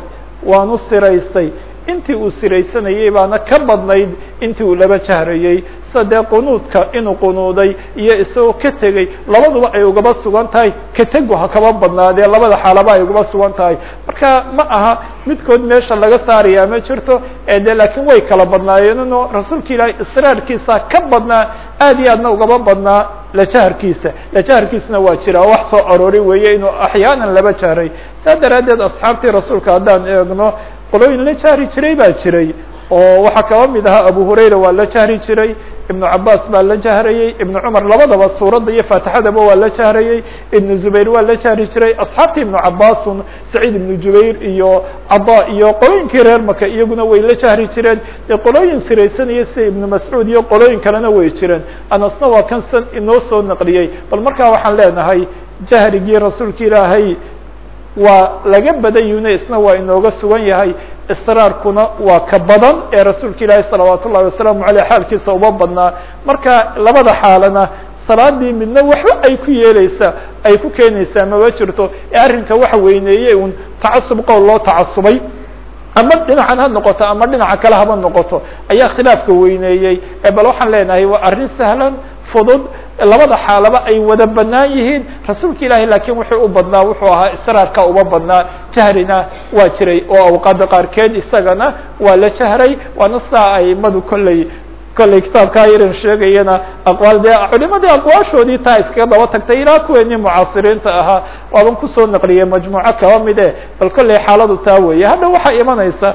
waanu siraystay intii uu siraysanayey baana ka badnayd intii uu laba jahrayey sida dee qunuudka inuu qunuuday iyo isagoo ka tegey labaduba ay ugaba sugan tahay. Ka tegu ha kaba badnaadee labada xaalaba ay ugaba sugan tahay. Marka ma aha midkood meesha laga saaraya ma jirto de laakiin way kala badnaayeenno rasuulka ilaahay israarkiisa ka badnaa aad iyo aadna ugaba badnaa lajaharkiisa lajaharkiisuna waa jira wax soo aroori weeye inuu axyaanan laba jahray. Saa daraaddeed asxaabtii rasuulka haddaan eegno qolooyin la jahri jiray baa jiray oo waxaa kaba mid ahaa abu hurayra waa la jahri jiray ibnu cabaas baa la jahrayey ibnu cumar labadaba suuradda iyo faatixadaba waa la jahrayey ibnu zubayr waa la jahri jiray asxaabtii ibnu cabaasun saciid ibnu jubayr iyo cada iyo qolooyinkii reer maka iyaguna way la jahri jireen dee qolooyin siraysanaya sida ibnu mascuud iyo qolooyin kalena way jireen. Anasna waa kan san inoo soo naqliyey. Bal markaa waxaan leenahay jahrigii rasuulka ilaahay waa laga badan isna waa inooga sugan yahay. Israarkuna waa ka badan ee rasuulka ilaahi salawaat ullahi wasalaamu aleyh xaalkiisa uba badnaa. Marka labada xaalana salaadii midna waxba ay ku yeeleysaa ay ku keenaysaa maba jirto. Ee arrinka waxa weyneeyey un tacasub qowl loo tacasubay. Ama dhinacan ha noqoto ama dhinaca kale haba noqoto. Ayaa khilaafka weyneeyey. Bal waxaan leenahay waa arrin sahlan fudud labada xaalaba ay wada banaan yihiin. Rasuulka ilaahay laakiin wuxuu u badnaa wuxuu ahaa israarka uma badnaa. Jahrina waa jiray oo awqaada qaarkeed isagana waa la jahray. Waana sidaa aimadu kolley kolley kitaabkaa yaran sheegayana. Aqwaal dee culimadii aqwaashoodii taa iskaga daba tagtay ilaa kuweenii mucaasiriinta ahaa. Waaban ku soo naqliyey majmuuco kaba mid e bal kolley xaaladu taa weeye. Hadda waxaa imanaysa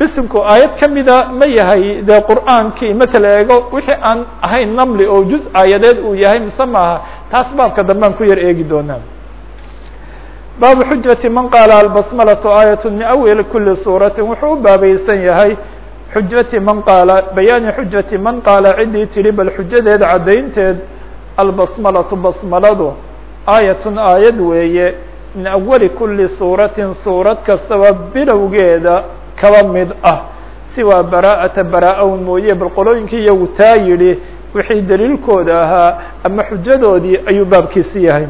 bisimku aayad kamida ma yahay. Dee qur'aankii matala eego. Wixii aan ahayn namli oo juz aayadeed uu yahay mise maaha taas baabka dambaan ku yar eegi doonaa baabu xujati man qaala albasmalatu aayat min awali kuli suuratin. Wuxuu u baabaysan yahay xujati man qaala bayaani xujati man qaala ciddii tidhi bal xujadeed caddaynteed albasmalatu basmaladu aayatun aayad weeye min awali kuli suuratin suurad kastaba bilowgeeda kaba mid ah siwaa bara'ata baraa-own mooye bal qolooyinkii iyagu taa yidhi wixii daliilkooda ahaa ama xujadoodii ayuu baabkiisi yahay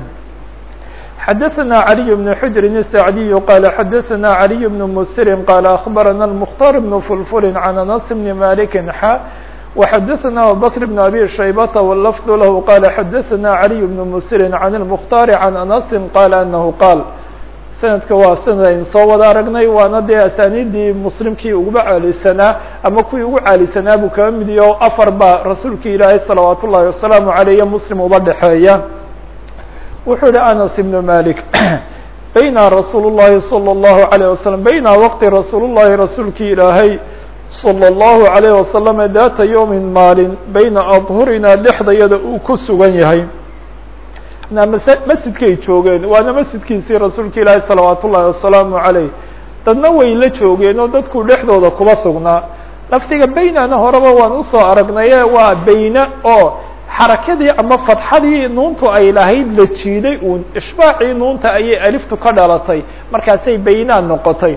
xadaثna عaliي بن xujrin الsacdiy qala xadaثna عaliي بن msrin qala aخbarana الmkhtar بن fulful can anas bn malik xa وxadaثna abubakr بn abi shaybata wlfd lah qala xadaثna عaliي بن msrin can الmkhtar can anasi qala anahu qaal sanadka waa sanad aynu soo wada aragnay waana dee asaaniidii muslimkii uguba caalisanaa ama kuwii ugu caalisanaa buu kaba midiyo afar ba rasuulka ilaahay salawaat ullahi wasalaamu aleyh muslim uba dhexeeya wuxuu yihi anas ibn malik bayna rasuul llahi salى اllahu alayه wasalam bayna waqti rasuul llahi rasuulkii ilaahay salى اllahu alayh wasalam data yowmin maalin bayna adhurina dhexdayada uu ku sugan yahay masjidkay joogeen. Waana masjidkiisii rasuulka ilaahi salawaat ullahi wasalaamu aleyh dadna way la joogeen oo dadku dhexdooda kuba sugnaa laftiga baynana horeba waan u soo aragnaye waa bayna oo xarakadii ama fadxadii nuuntu ay lahayd la jiiday uun. Ishbaacii nuunta ayay aliftu ka dhalatay. Markaasay baynaa noqotay.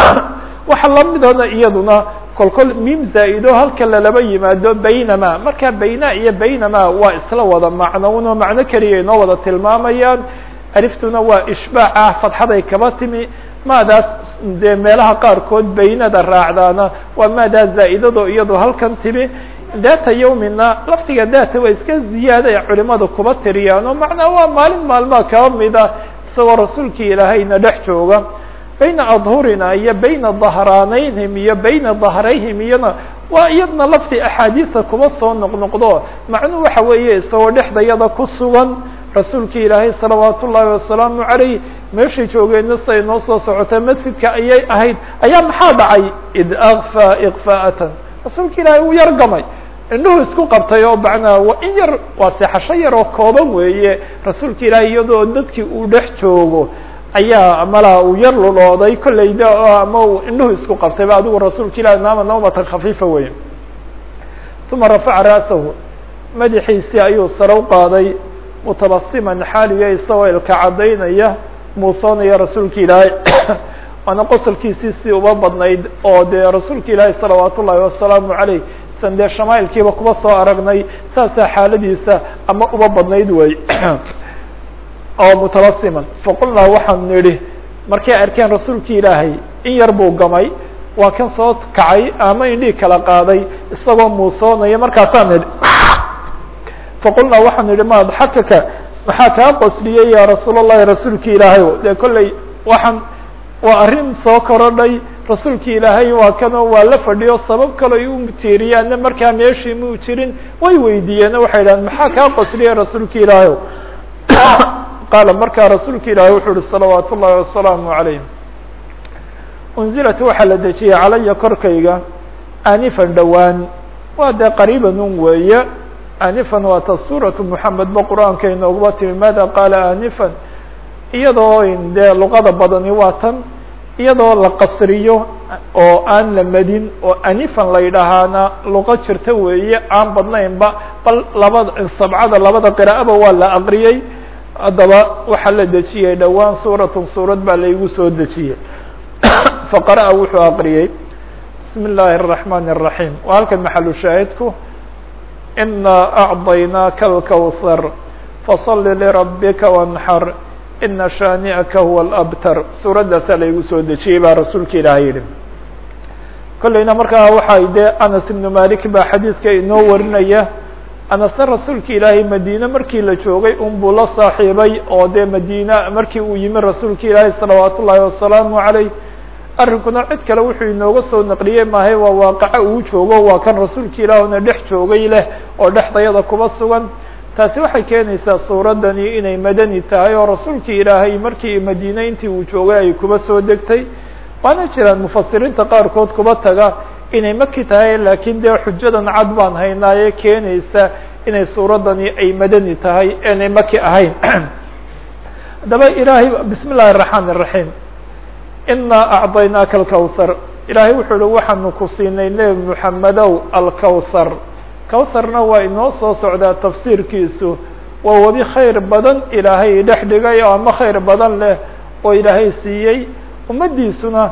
Waxa lamidana iyaduna kolkol mim zaa-ido halka lalaba yimaado baynama. Marka bayna iyo baynama waa isla wada macno unoo macno keliya inoo wada tilmaamayaan. Aliftuna waa ishbaac ah fadxaday kaba timi. Maadaas dee meelaha qaarkood baynada raacdaana waa maadaa zaa-idado iyado halkan timi. Data yawmina laftiga data waa iska ziyaada ay culimada kuba tiriyaan oo macnaa waa maalin maalmaa kaba mida isagoo rasuulkii ilaahayna dhex jooga bayna adhurina iyo bayna dahraanaynhim iyo bayna dahrayhim iyona waa iyadna lafti axaadiisa kuba soo noqnoqdo. Macnuhu waxa weeye isagoo dhexdayada ku sugan rasuulkii ilaahay salawaat ullaahi wasalaamu calayh meeshay joogeenna siday noo soo socota masjidka ayay ahayd ayaa maxaa dhacay? Id akfaa ikfaa'atan rasuulka ilaahay uu yar gamay indhuhu isku qabtay oo macnaa waa in yar waa seexasho yar oo kooban weeye. Rasuulka ilaahay iyadoo dadkii uu dhex joogo ayaa malaa uu yar lulooday kollayda ama uu indhuhu isku qabtayba adigu rasuulka ilahi naama nawmatan khafiifa weeye. Uma rafaca ra'sahu madaxiisii ayuu sare u qaaday mutabasiman xaaliya isagoo ilka caddaynaya muusoonaya rasuulka ilaahay. Waana qosolkiisii si uba badnayd oo dee rasuulka ilaahi salawaat ullaahi wasalaamu caleyh san dee shamaailkiiba kuba soo aragnay saasaa xaaladiisa ama uba badnayd wey oo mutabasiman faqulnaa waxaan nidhi markay arkeen rasuulki ilaahay in yar buu gamay waa kan soo kacay ama indhii kala qaaday isagoo muusoonaya markaasaan nidhi. Faqulnaa waxaan nidhi ma adxakaka maxaa kaa qosliyey ya rasuul allahi rasuulki ilaahay dee kolley waxaan waa arrin soo korodhay. Rasuulki ilaahay waa kanoo waa la fadhiyo sabab kaloo u tiiriyaanna markaa meeshii muu jirin way weydiiyeen waxay idhahdeen maxaa kaa qosliyey rasuulki ilaahay qaala markaa rasuulka ilaahay wuxuu uhi salawaat ullahi wasalaamu calayh unzilat waxaa la dejiyey calaya korkayga anifan dhowaan waa dee qariiban un weeye anifan waa ta suuratu moxamed ba qur'aanka inooguba timi maada qaala anifan iyadoo dee luqada badani waa tan iyadoo la qasriyo oo aan la madin oo anifan la yidhaahaana luqo jirta weeye aan badnaynba bal labada sabcada labada qiraa'aba waa la aqriyey haddaba waxaa la dejiyey dhowaan suuratun suurad baa laygu soo dejiyey faqara'a wuxuu aqriyey bismi illaahi الraxmaan الraxiim waa halkan maxalu shaahidku inaa acdaynaaka alkawhar faصali lirabbika wanxar ina shaani'aka huwa alabtar suuraddaasaa laygu soo dejiyey baa rasuulka ilaahay yihi kolleyna markaa waxay dee anas ibnu malik baa xadiidka inoo warinaya anase rasuulka ilaahay madiine markii la joogay unbuu la saaxiibay oo dee madiina markii uu yimi rasuulka ilaahay salawaat ullaahi wasalaamu calayh arrinkuna cid kale wuxuu inooga soo naqliyey maahay waa waaqaco uu joogo waa kan rasuulka ilaahuna dhex joogay leh oo dhexdayada kuba sugan. Taasi waxay keenaysaa suuraddani inay madani tahay oo rasuulka ilaahay markii madiine intii uu joogay ay kuba soo degtay. Waana jiraan mufasiriinta qaarkood kuba taga inay maki tahay laakiin dee xujadan cad baan haynaaye keenaysa inay suuraddani ay madani tahay inay maki ahayn haddaba ilaahay bismi illahi الraxmaan الraxiim inaa acطaynaaka alkawthar ilaahay wuxuu uhi waxaanu ku siinay nebi moxamedow alkawthar kawtharna waa inoo soo socdaa tafsiirkiisu waa webi khayr badan ilaahay dhex dhigay oo ama khayr badan leh oo ilaahay siiyey ummaddiisuna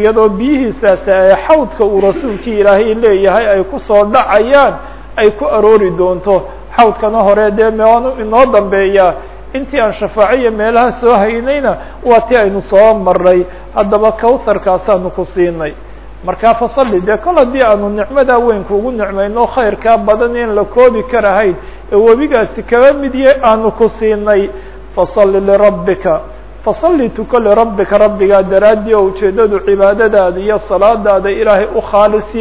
iyadoo biyihiisaasi ay xawdka uu rasuulkii ilaahay leeyahay ay ku soo dhacayaan ay ku aroori doonto. Xawdkana hore dee meanu inoo dambeeyaa intii aan shafaaciya meelaha soo haynayna waa ti aynu soo maray haddaba kawtharkaasaanu ku siinay. Markaa fasalli dee kol haddii aanu nicmadaa weyn kuugu nicmayno khayrkaa badan in la koobi karahayn ee webigaasi kaba midye aanu ku siinay. Fasalli lirabbika fasalli tuko lirabbika rabbigaa daraaddii oo ujeeddadu cibaadadaada iyo salaadaada ilaahay u khaalis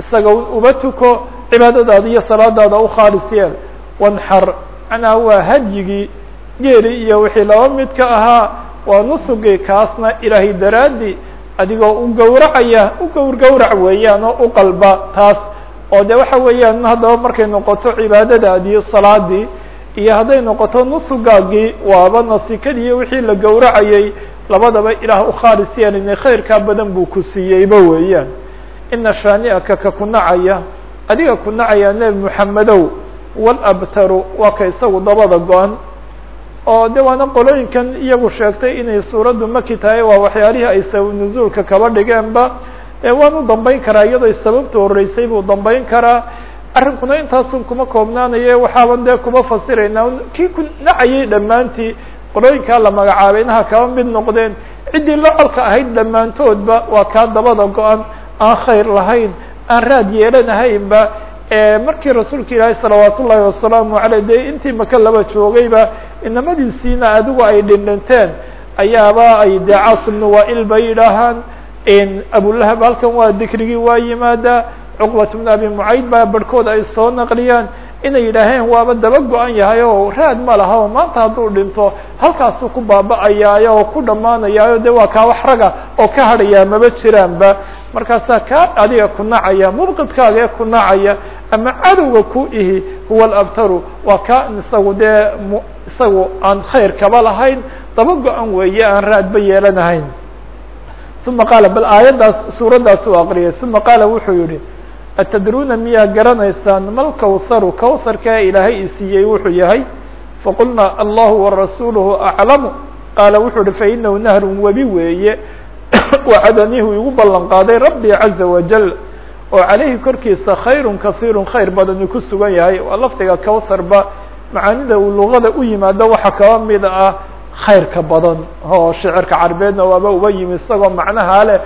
isaga uba tuko cibaadadaada iyo salaadaada u khaalis yeel wanxar macnaha waa hadyigii geeri iyo wixii laba midka ahaa waa nusugii kaasna ilaahay daraaddii adigoo u gowracaya u gowr gowrac weeyaan oo u qalba taas oo de waxa weeyaan haddaba markay noqoto cibaadadaadii salaadii iyo hadday noqoto nusugaagii waaba nasikadii wixii la gowracayay labadaba ilaah u khaalis yeelinay khayrkaa badan buu ku siiyeyba weeyaan. Ina shaani'aka ka ku nacaya adiga ku nacaya nebi moxamedow walabtaru waa ka isagu dabada go-an. Oo de waana qolooyinkan iyagu sheegtay inay suuraddu maki tahay waa waxyaalihii ay sabab nuzuulka kaba dhigeenba. Waan u dambeyn karaa iyadoo sababta horeysay buu dambeyn karaa arrinkuna intaasun kuma koobnaanaye waxaaban dee kuma fasiraynaa kii ku nacayay dhammaantii qolooyinkaa la magacaabay inaha kaba mid noqdeen. Ciddii locolka ahayd dhammaantoodba waa kaa dabada go-an. Aan khayr lahayn aan raad yeelanahaynba markii rasuulka ilaahay salawaat ullaahi wasalaamu aleyh dee intii maka laba joogayba inamadiisiina adigu ay dhindhinteen ayaaba ay dee caasimnu waa il bay yidhaahaan abulahab halkan waa dikrigii waa yimaadaa cuqbat bn abi mucayd baa barhkood ay soo naqliyaan inay yidhaaheen waaba daba go-an yahay oo raad ma laha oo maanta hadduu dhinto halkaasuu ku baaba-ayaayo oo ku dhammaanayaayo de waa kaa wax raga oo ka hadhayaa maba jiraanba. Markaasaa kaa adiga ku nacaya mubqidkaaga ee ku nacaya ama cadowga ku ihi huwa alabtaru waa kaa isagu dee isagu aan khayr kaba lahayn daba go-an weeye aan raadba yeelanahayn. Uma qaala bal aayaddaas suuraddaas uu aqriyay. Uma qaala wuxuu yihi atadruuna miyaa garanaysaan mal kawharu kawharkaa ilaahay i siiyey wuxuu yahay faqulnaa allahu warasuuluhu aclamu qaala wuxuu uhi fainahu nahrun webi weeye wacadanihu igu ballan qaaday rabbi caza wajal oo calayhi korkiisa khayrun kasiirun khayr badani ku sugan yahay waa lafdiga kawharba macaanida uu luqada u yimaado waxaa kaba mid ah khayrka badan oo shicirka carbeedna waaba uba yimi isagoo macnaha leh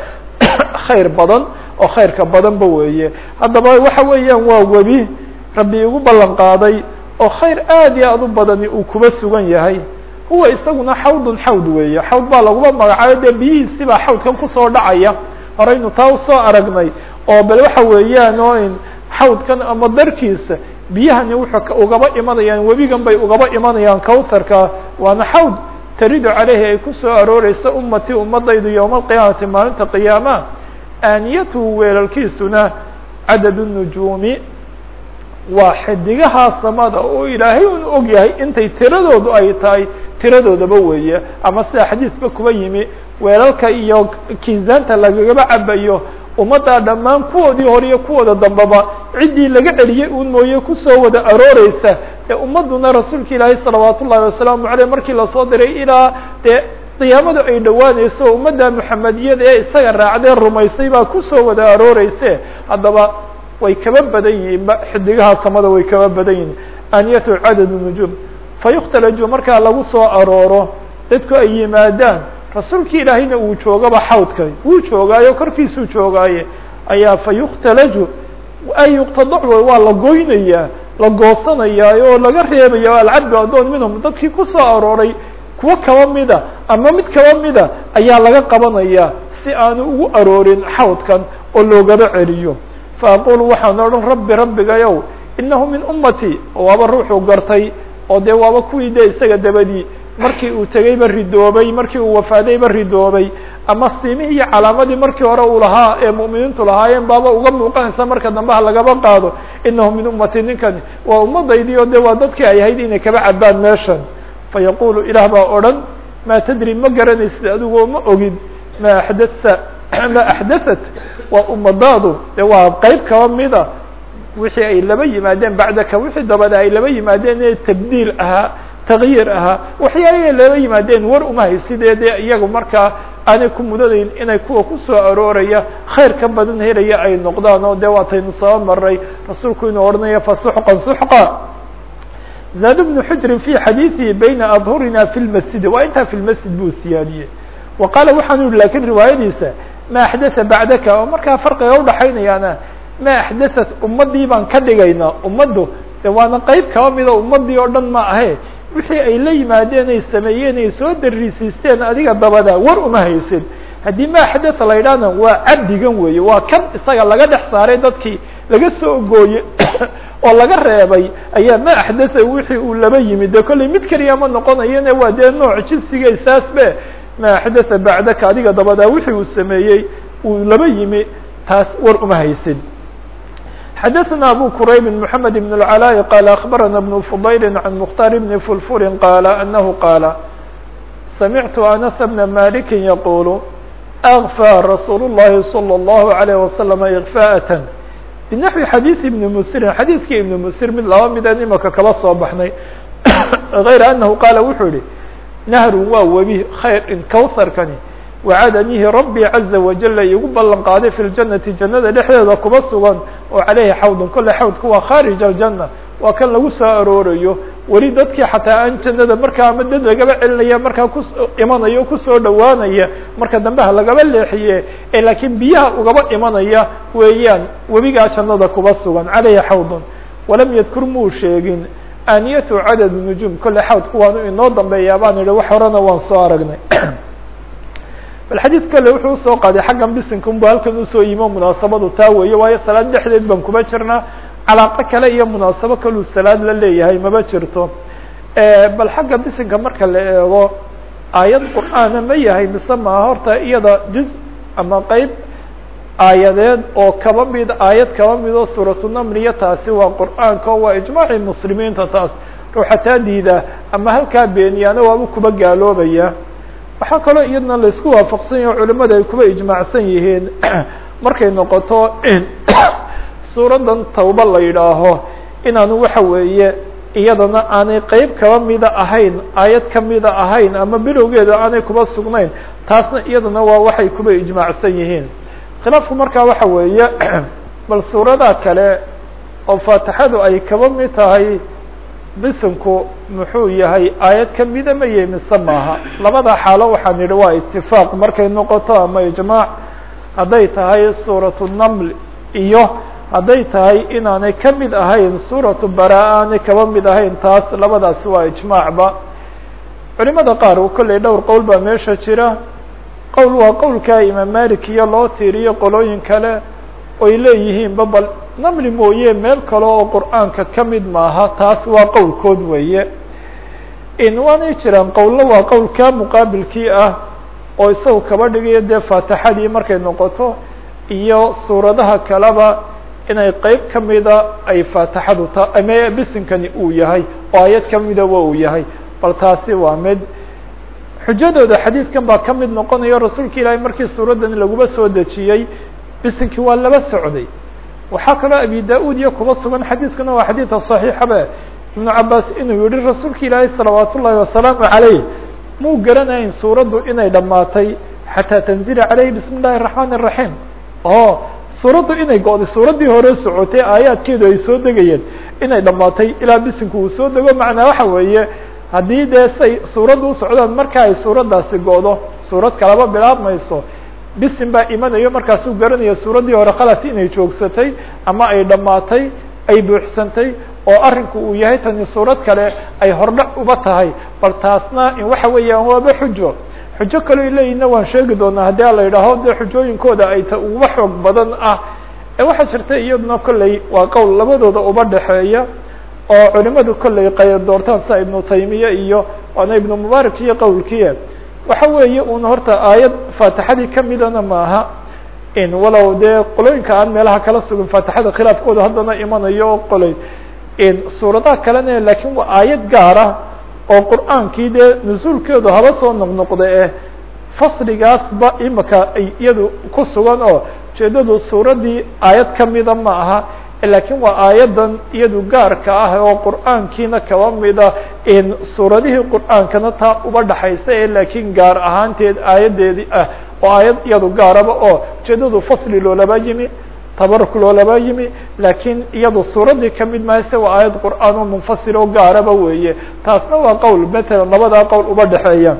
khayr badan oo khayrka badanba weeye. Haddaba waxa weeyaan waa webi rabbi igu ballan qaaday oo khayr aad iyo aad u badani uu kuba sugan yahay. Huwa isaguna xawdun xawd weeye. Xawd baa laguma magacaabo dee biyihiisi baa xawdkan ku soo dhacaya. Horaynu taa u soo aragnay oo bal waxa weeyaan oo in xawdkan ama darkiisa biyahani wuxuu ugaba imanayaan webigan bay ugaba imanayaan kawtharka. Waana xawd taridu caleyhi ay ku soo arooreysa ummatii ummadaydu yowma alqiyaamati maalinta qiyaama aaniyatuhu weelalkiisuna cadadu nujuumi. Waa xidigaha samada oo ilaahay un og yahay intay tiradoodu ay tahay tiradoodaba weeye. Ama sida xadiisba kuba yimi weelalka iyo kiisaanta lagagaba cabayo ummaddaa dhammaan kuwoodii hore iyo kuwooda dambaba ciddii laga celiyey un mooye ku soo wada arooreysa ee ummadduna rasuulka ilaahay salawaat ullahi wasalaamu aleyh markii la soo diray ilaa dee qiyaamadu ay dhowaaneyso ummadda muxamediyada ee isaga raacdee rumaysay baa ku soo wada arooreyse haddaba way kaba badan yihiin xidigaha samada way kaba badan yihiin. Aniyatu cadad nujuum fayuktalaju markaa lagu soo arooro dadku ay yimaadaan rasuulki ilaahayna uu joogaba xawdka wuu joogaayo korkiisuu joogaaye ayaa fayuktalaju ay yuqtadac waa la goynayaa la goosanaya oo laga reebaya alcabdu addoon minhum dadkii ku soo arooray kuwo kaba mida ama mid kaba mida ayaa laga qabanaya si aanu ugu aroorin xawdkan oo loogaba celiyo. Faaqul waxaan odhan rabbi rabbigayow inahu min ummati waaba ruuxuu gartay oo dee waaba kuwii de isaga dabadii markii uu tegeyba ridoobay markii uu wafaadayba ridoobay ama siimihii iyo calaamadii markii hore uu lahaa ee mu'miniintu lahaayeen baaba uga muuqanaysa marka dambeha lagaba qaado. Inahu min ummati ninkani waa ummadaydii oo de waa dadkii ay ahayd inay kaba cabaan meeshan fayaqulu ilaah baa odhan maa tadri ma garanaysid adigoo ma ogid ma axdasa ma axdathat waa ummadaadu de waa qeyb kaba mida wixii ay laba yimaadeen bacdaka wixii dabada ay laba yimaadeen ee tabdiil ahaa takyiir ahaa waxyaalahay laba yimaadeen war uma haysidee dee iyaga markaa aanay ku mudanayn inay kuwa ku soo arooraya khayr ka badan helaya ay noqdaan oo de waataynu soo maray rasuulku inuu odhanaya fasuxqan suxqa zaad bnu xujrin fi xadiiثihi bayna adhurina fi lmasjidi waa intaa fi lmasjid buu siyaadiyey wa qaala waxaanu yihi laakiin riwaayadiisa ma axdatha bacdaka oo markaa farqiga udhaxaynayaana ma axdathat ummadii baan ka dhigaynaa ummaddu de waana qeyb kaba mida ummadii oo dhan ma ahe wixii ay la yimaadeen ay sameeyeen ay soo darisiisteen adiga dabada war uma haysid haddii ma axdatha la yidhahna waa cabdigan weeye waa kan isaga laga dhex saaray dadkii laga soo gooye oo laga reebay ayaa ma axdatha wixii uu laba yimid de kollay mid keliya ma noqonayone waa dee nooc jinsiga saasbe ma axdatha bacdaka adiga dabadaa wixii uu sameeyey uu laba yimi taas war uma haysid xdثna abو qrayb محamed بن العلاء qال أخbarana بن فضyل عن مختار بن فلفل qال أنه qاaل سمعت أنس بن مالك يقول أغفى رsuuل اللhi صلى الله عليه وسلم إغفاءة binaxwi xadiid ibni musirin xadiidkii ibni musir mid laba mideen imaka kaba soo baxnay. Hayra anahu qaala wuxuu yihi nahrun waa webi khayr in kowharkani wacadanihi rabbi caza wajala igu ballan qaaday fi ljannati jannada dhexdeeda kuba sugan oo caleyhi xawdun kolle xawdka waa khaarij aljanna waa kan lagu soo aroorayo. Weli dadkii xataa aan jannada markaa ama dad lagaba celinaya markaa ku imanaya ku soo dhawaanaya marka dambeha lagaba leexiye ee laakiin biyaha ugaba imanaya weeyaan webigaa jannada kuba sugan caleyhi xawdun. Walam yadkur muu sheegin aaniyatu cadad nujuum kolle xawdku waanu inoo dambeeyaa baan idhi wax horena waan soo aragnay. Bal xadiid kale wuxuu u soo qaaday xaggan bisinkan bu halkan u soo yimo munaasabadu taa weeye waayo salaad dhexdeed baan kuma jirnaa calaaqo kale iyo munaasabo kaluu salaad la leeyahay maba jirto. Bal xagga bisinka marka la eego aayad qur'aana ma yahay mise maa horta iyada juz ama qeyb aayadeed oo kaba mid aayad kaba mid oo suuratunamriya taasi waa qur'aanka waa ijmaaci muslimiinta taas. Ruuxa taa diida ama halkaa beeniyaana waaba kuba gaaloobaya. Waxaa kaloo iyadna la isku waafaqsan yaho culimada ay kuba ijmaacsan yihiin. Markay noqoto suuraddan tawba la yidhaaho inaanu waxa weeye iyadana aanay qeyb kaba mida ahayn aayad kamida ahayn ama bilowgeeda aanay kuba sugnayn taasna iyadana waa waxay kuba ijmaacsan yihiin. Khilaafku markaa waxa weeye bal suuradaha kale oo faatixadu ay kaba mid tahay bisinku muxuu yahay aayad kamida ma yahay mise maaha. Labada xaalo waxaan idhi waa itifaaq markay noqoto ama ijmaac hadday tahay suuratu naml iyo hadday tahay inaanay ka mid ahayn suuratu bara aanay kaba mid ahayn taas labadaasi waa ijmaacba culimada qaar kolley dhowr qowl baa meesha jira. Qowl waa qowlka imaam malik iyo loo tiiriyo qolooyin kale oy leeyihiinba bal namli mooye meel kale oo qur'aanka ka mid maaha taas waa qowlkood weeye. Waanay jiraan qowllo waa qowlka muqaabilkii ah oo isagu kaba dhigayo dee faatixadii markay noqoto iyo suuradaha kaleba inay qeyb kamida ay faataxadu ta ama bisinkani uu yahay oo ayad kamida wa uu yahay. Bal taasi waa mid xujadooda xadiidkan baa ka mid noqonayo rasuulka ilaahay markii suuraddan laguma soo dejiyey bisinkii waa laba socday. Waxaa kaloo abi da'uud iyo kuba sugan xadiidkuna waa xadiida saxiixaba ibnu cabaas inuu yihi rasuulka ilaahay salawaat ullaahi wasalaamu calayh muu garanayn suuraddu inay dhammaatay xataa tanzila calayh bismi illaahi raxmaan raxiim o suuraddu inay go-day suuraddii hore socotay aayaadkeedu ay soo degayeen inay dhammaatay ilaa bisinku uu soo dego macnaa waxa weeye haddii dee say suuraddu usocdaan marka ay suuraddaasi go-do suurad kalaba bilaabmayso bisin baa imanayo markaasuu garanaya suuraddii hore khalas inay joogsatay ama ay dhammaatay ay buuxsantay oo arrinku uu yahay tani suurad kale ay hordhac uba tahay bal taasna waxa weeyaan waaba xujo xujo kaleo leeyihinna waan sheegi doonaa haddii a la yidhaaho dee xujooyinkooda ay ta uba xoog badan ah. Ee waxaa jirta iyaduna kolley waa qowl labadooda uba dhexeeya oo culimadu kolley qayr doortaan sida ibnu taymiya iyo waana ibnu mubaarak iyo qowlkiia waxa weeye un horta aayad faatixadii kamidana maaha in walow dee qolooyinka aan meelaha kala sugin faatixada khilaafkooda haddana imanayo oo qoley in suuradaha kalena laakiin waa aayad gaara oo qur'aankii dee nusuulkeedu haba soo noqnoqda eh fasligaasba imika ay iyadu ku sugan oo ujeedadu suuraddii aayad kamida ma aha laakiin waa aayadan iyadu gaarka ah oo qur'aankiina kaba mida in suuradihii qur'aankana taa uba dhaxaysa ee laakiin gaar ahaanteed aayadeedii ah oo aayad iyadu gaaraba oo ujeedadu fasli loolaba yimi tabaruk loolaba yimi laakiin iyadu suuraddii ka mid mahayse waa aayad qur'aan oo munfasil oo gaaraba weeye. Taasna waa qowl matalan labadaa qowl uba dhexeeya.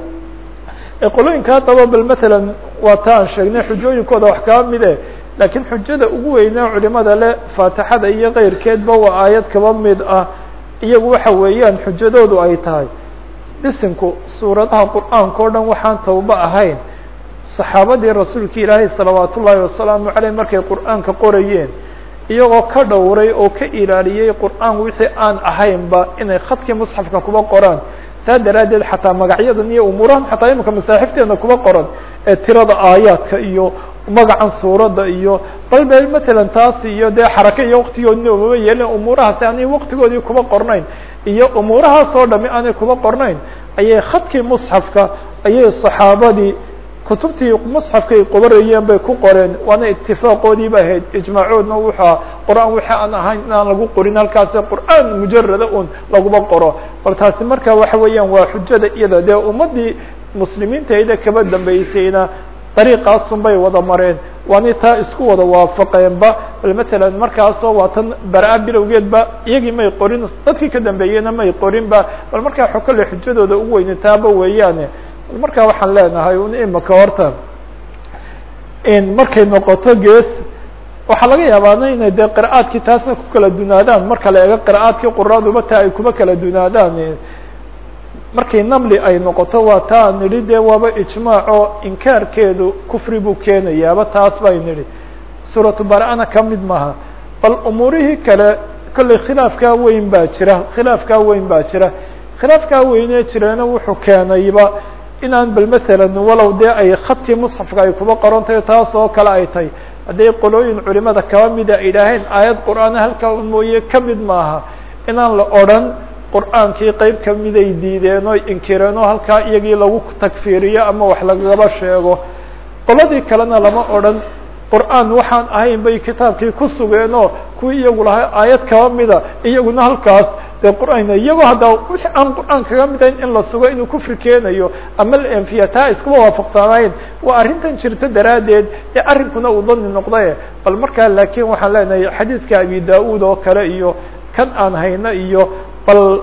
Qolooyinka haddaba bal matalan waa ta aan sheegnay xujooyinkooda wax kaa mide lakiin xujada ugu weynee culimada le faatixada iyo keyrkeedba waa aayad kaba mid ah. Iyagu waxa weeyaan xujadoodu ay tahay. Bisinku suuradaha qur'aanka o dhan waxaan tawba ahayn saxaabadii rasuulka ilaahay salawaat ullaahi wasalaamu caleyh markay qur'aanka qorayeen iyagoo ka dhowray oo ka ilaaliyey qur'aan wixii aan ahaynba inay khadkii musxafka kuba qoraan. Saa daraaddeed xataa magacyadan iyo umuurahan xataa imika masaaxifteena kuba qoran ee tirada aayaadka iyo magacan suuradda iyo bal be matalan taas iyo dee xarake iyo waktigoodina umama yeelin umuurahaasi aanay waktigoodii kuba qornayn iyo umuurahaas oo dhami aanay kuba qornayn ayay khadkii musxafka ayay saxaabadii kutubtii musxafkay qobarayeen bay ku qoreen. Waana itifaaqoodii ba ahayd. Ijmaacoodna wuxua qur'aan wixii aan ahayn inaan lagu qorin halkaasi qur'aan mujarada un laguma qoro. Bal taasi marka waxa weeyaan waa xujada iyada. Dee ummadii muslimiintayda kaba dambeysayna dariiqaasun bay wada mareen. Waana taa isku wada waafaqeenba bal matalan markaasoo waa tan bara-a bilowgeedba iyagii may qorin dadkii ka dambeeyeyna may qorinba. Bal markaa xokole xujadooda ugu weyne taaba weeyaane markaa waxaan leenahay un imika horta in markay noqoto gees waxaa laga yaabaana inay dee qira'aadkii taasna ku kala dunaadaan. Marka la eego qira'aadkii quraaduba taa ay kuba kala dunaadaan. Markay namli ay noqoto waa taa an nidhi dee waaba ijmaaco inkaarkeedu kufri buu keenayaaba taas bay nidhi. Suuratu bara-ana ka mid maaha bal umuurihii kale kolley khilaafkaa weyn baa jira khilaafkaa weyn baa jira. Khilaafkaa weynee jireena wuxuu keenayba inaan bal matalan walow dee ay khadkii musxafka ay kuba qorantahay taas oo kale ay tahay. Hadday qolooyin culimada kaba mida ay idhaaheen aayad qur'aana halkaa mooye ka mid maaha. Inaan la odran qur'aankii qeyb kamiday diideen oy inkireen oo halkaa iyagii lagu takfiiriyo ama wax lagaba sheego. Qoladii kalena lama odran qur'aan waxaan ahayn bay kitaabkii ku sugeen kuwii iyagu lahaa aayad kaba mida iyaguna halkaas dee qur'aan iyagoo haddaa wixii aan qur'aan kaga midayn in la sugo inuu kufri keenayo ama la enfiya taa iskuma waafaqsanayn waa arrintan jirta daraaddeed ee arrinkuna uu dani noqdaye bal markaa laakiin waxaan leenahay xadiidka abi da'uud oo kale iyo kan aan hayno iyo bal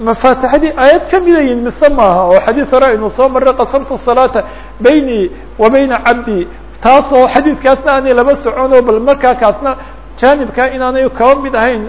mafaatixadii aayad kamidayin mise maaha oo xadiid hore aynu soo marray qasamtu salaata bayni wa bayna cabdi taasoo xadiidkaasna aanay laba socono bal markaa kaasna jaanibkaa inaanay kaba mid ahayn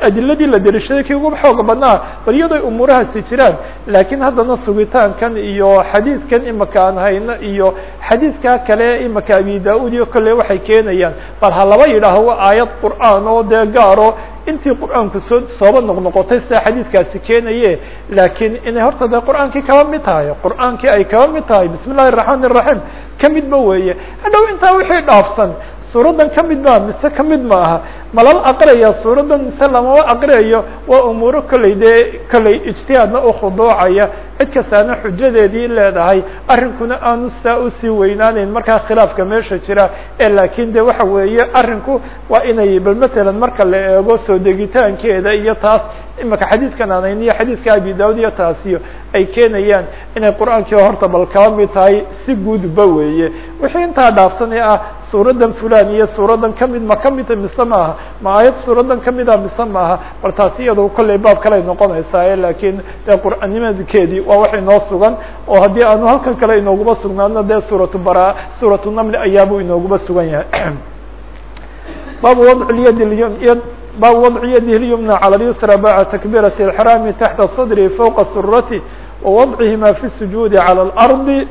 adiladii la derishaday kii ugu xooga badnaa bal iyadoy umuurahaasi jiraan. Laakiin haddana sugitaankan iyo xadiidkan imika aan hayno iyo xadiidkaa kale imika abi da'uud iyo kolley waxay keenayaan. Bal ha laba yidhaaho aayad qur'aan oo dee gaaro intii qur'aanku soo sooba noqnoqotay sidaa xadiidkaasi keenaye laakiin inay horta dee qur'aankii kaba mid tahay qur'aankii ay kaba mid tahay bismi illahi الraxmaan الraxiim kamidba weeye hadhow intaa wixii dhaafsan suuraddan kamid maa mise kamid ma aha malala aqriyaya suuraddan mise lamama aqriyayo waa umuuro kolley dee kolley ijtihaadna ukhuduucaya cid kastaana xujadeedii leedahay arrinkuna aanu saa usii weynaaneyn markaa khilaafka meesha jira ee laakiin de waxa weeye arrinku waa inay bal matalan marka la eego soo degitaankeeda iyo taas imika xadiidkan aanayn iyo xadiidka abi daud iyo taasiyo ay keenayaan inay qur'aankii horta bal kaba mid tahay si guudba weeye. Wixii intaa dhaafsanee ah suuraddan fulan iyo suuraddan ka mid ma kamida mise maaha ma aayad suuraddan kamida mise maaha bal taasi iyado kolley baab kaley noqonaysaa laakiin dee qur'aanimadkeedii waa wax inoo sugan oo haddii aanu halkan kale inooguma sugnaano dee suuratu bara suuratu namli ayaabuu inooguma sugan yahay. Baabu wadc lyad lyad bab wadci yadihi اlyumna calى اlyusra bacda takbiirati اlxraami taxta sadrihi fowqa surati wawadcihima fi sujuudi calى اlardi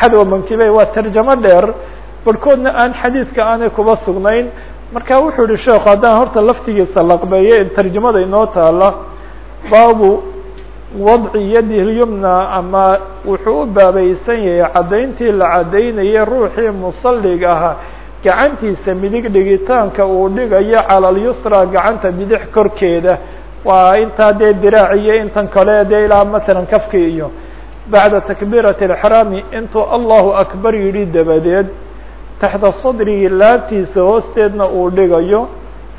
xadwa mankibey waa tarjamo dheer barhkoodna aan xadiidka aanay kuba sugnayn marka wuxuu yihi sheekhu haddaan horta laftigiisa laqbeeye tarjamada inoo taala baabu wadci yadihi اlyumna ama wuxuu u baabaysan yahay caddayntii la caddaynayay ruuxii musaliga ahaa gacantiisa midig dhigitaanka uu dhigayo cala alyusra gacanta bidix korkeeda. Waa intaa dee diraac iyo intan kale dee ilaa masalan kafki iyo bacda takbiirati اlxraami intuu allahu akbar yidhi dabadeed. Taxta sadrigi laabtiisa hoosteedna uu dhigayo.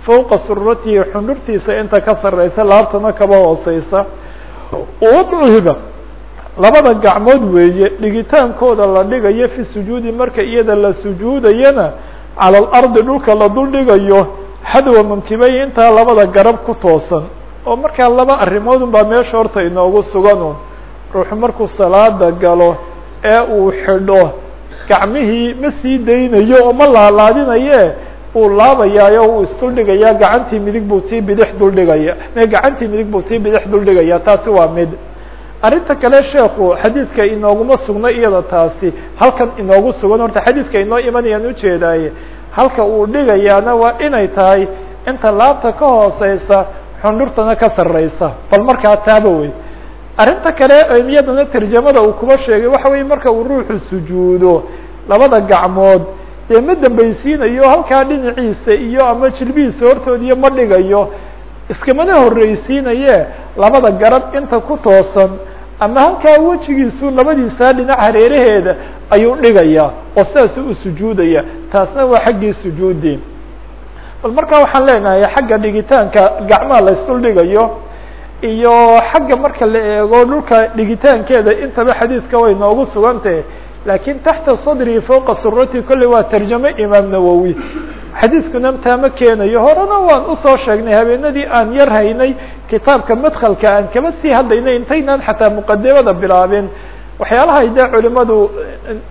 Fowqa suratihi xundhurtiisa inta ka sarreysa laabtana kaba hooseysa wadcihiba labada gacmood weeye dhigitaankooda la dhigayo fi sujuudi marka iyada la sujuudayana cala alardi dhulka la dul dhigayo xadwa mankibay intaa labada garab ku toosan. Oo markaa laba arrimood un baa meesha horta inoogu suganun ruuxu markuu salaada galo ee uu xidho gacmihii ma sii daynayo oo ma laalaadinaye uu laabayaayo uu isduldhigayaa gacantii midig buu tii bidix duldhigaya gacantii midig buu tii bidix duldhigaya taasi waa mid arrinta kale sheekhu xadiidka inooguma sugna iyada taasi. Halkan inoogu sugan horta xadiidka inoo imanayaan ujeedaaye halka uu dhigayaana waa inay tahay inta laabta ka hooseysa xundhurtana ka sarreysa bal markaa taaba wey. Arrinta kale iyadana tarjamada uu kuba sheegay waxa weye marka uu ruuxu sujuudo labada gacmood dee ma dambaysiinayo halkaa dhinaciisa iyo ama jilbihiisa hortoodiyo ma dhigayo. Iskamana horreysiinaye labada garab inta ku toosan ama halkaa wejigiisu labadiisaa dhinac hareeraheeda ayuu dhigayaa oo sidaasuu u sujuudaya. Taasna waa xaggii sujuudi bal markaa waxaan leenahay xagga dhigitaanka gacmaha la isdul dhigayo iyo xagga marka la eego dhulka dhigitaankeeda intaba xadiidka way noogu sugantahe laakiin taxta sadrihi fowqa surati kolley waa tarjamo imaam nawowi xadiidkuna taa ma keenayo. Horena waan u soo sheegnay habeenadii aan yar haynay kitaabka madkalka aan kaba sii hadlaynay intaynaan xataa muqadimada bilaabin waxyaalahay dee culimadu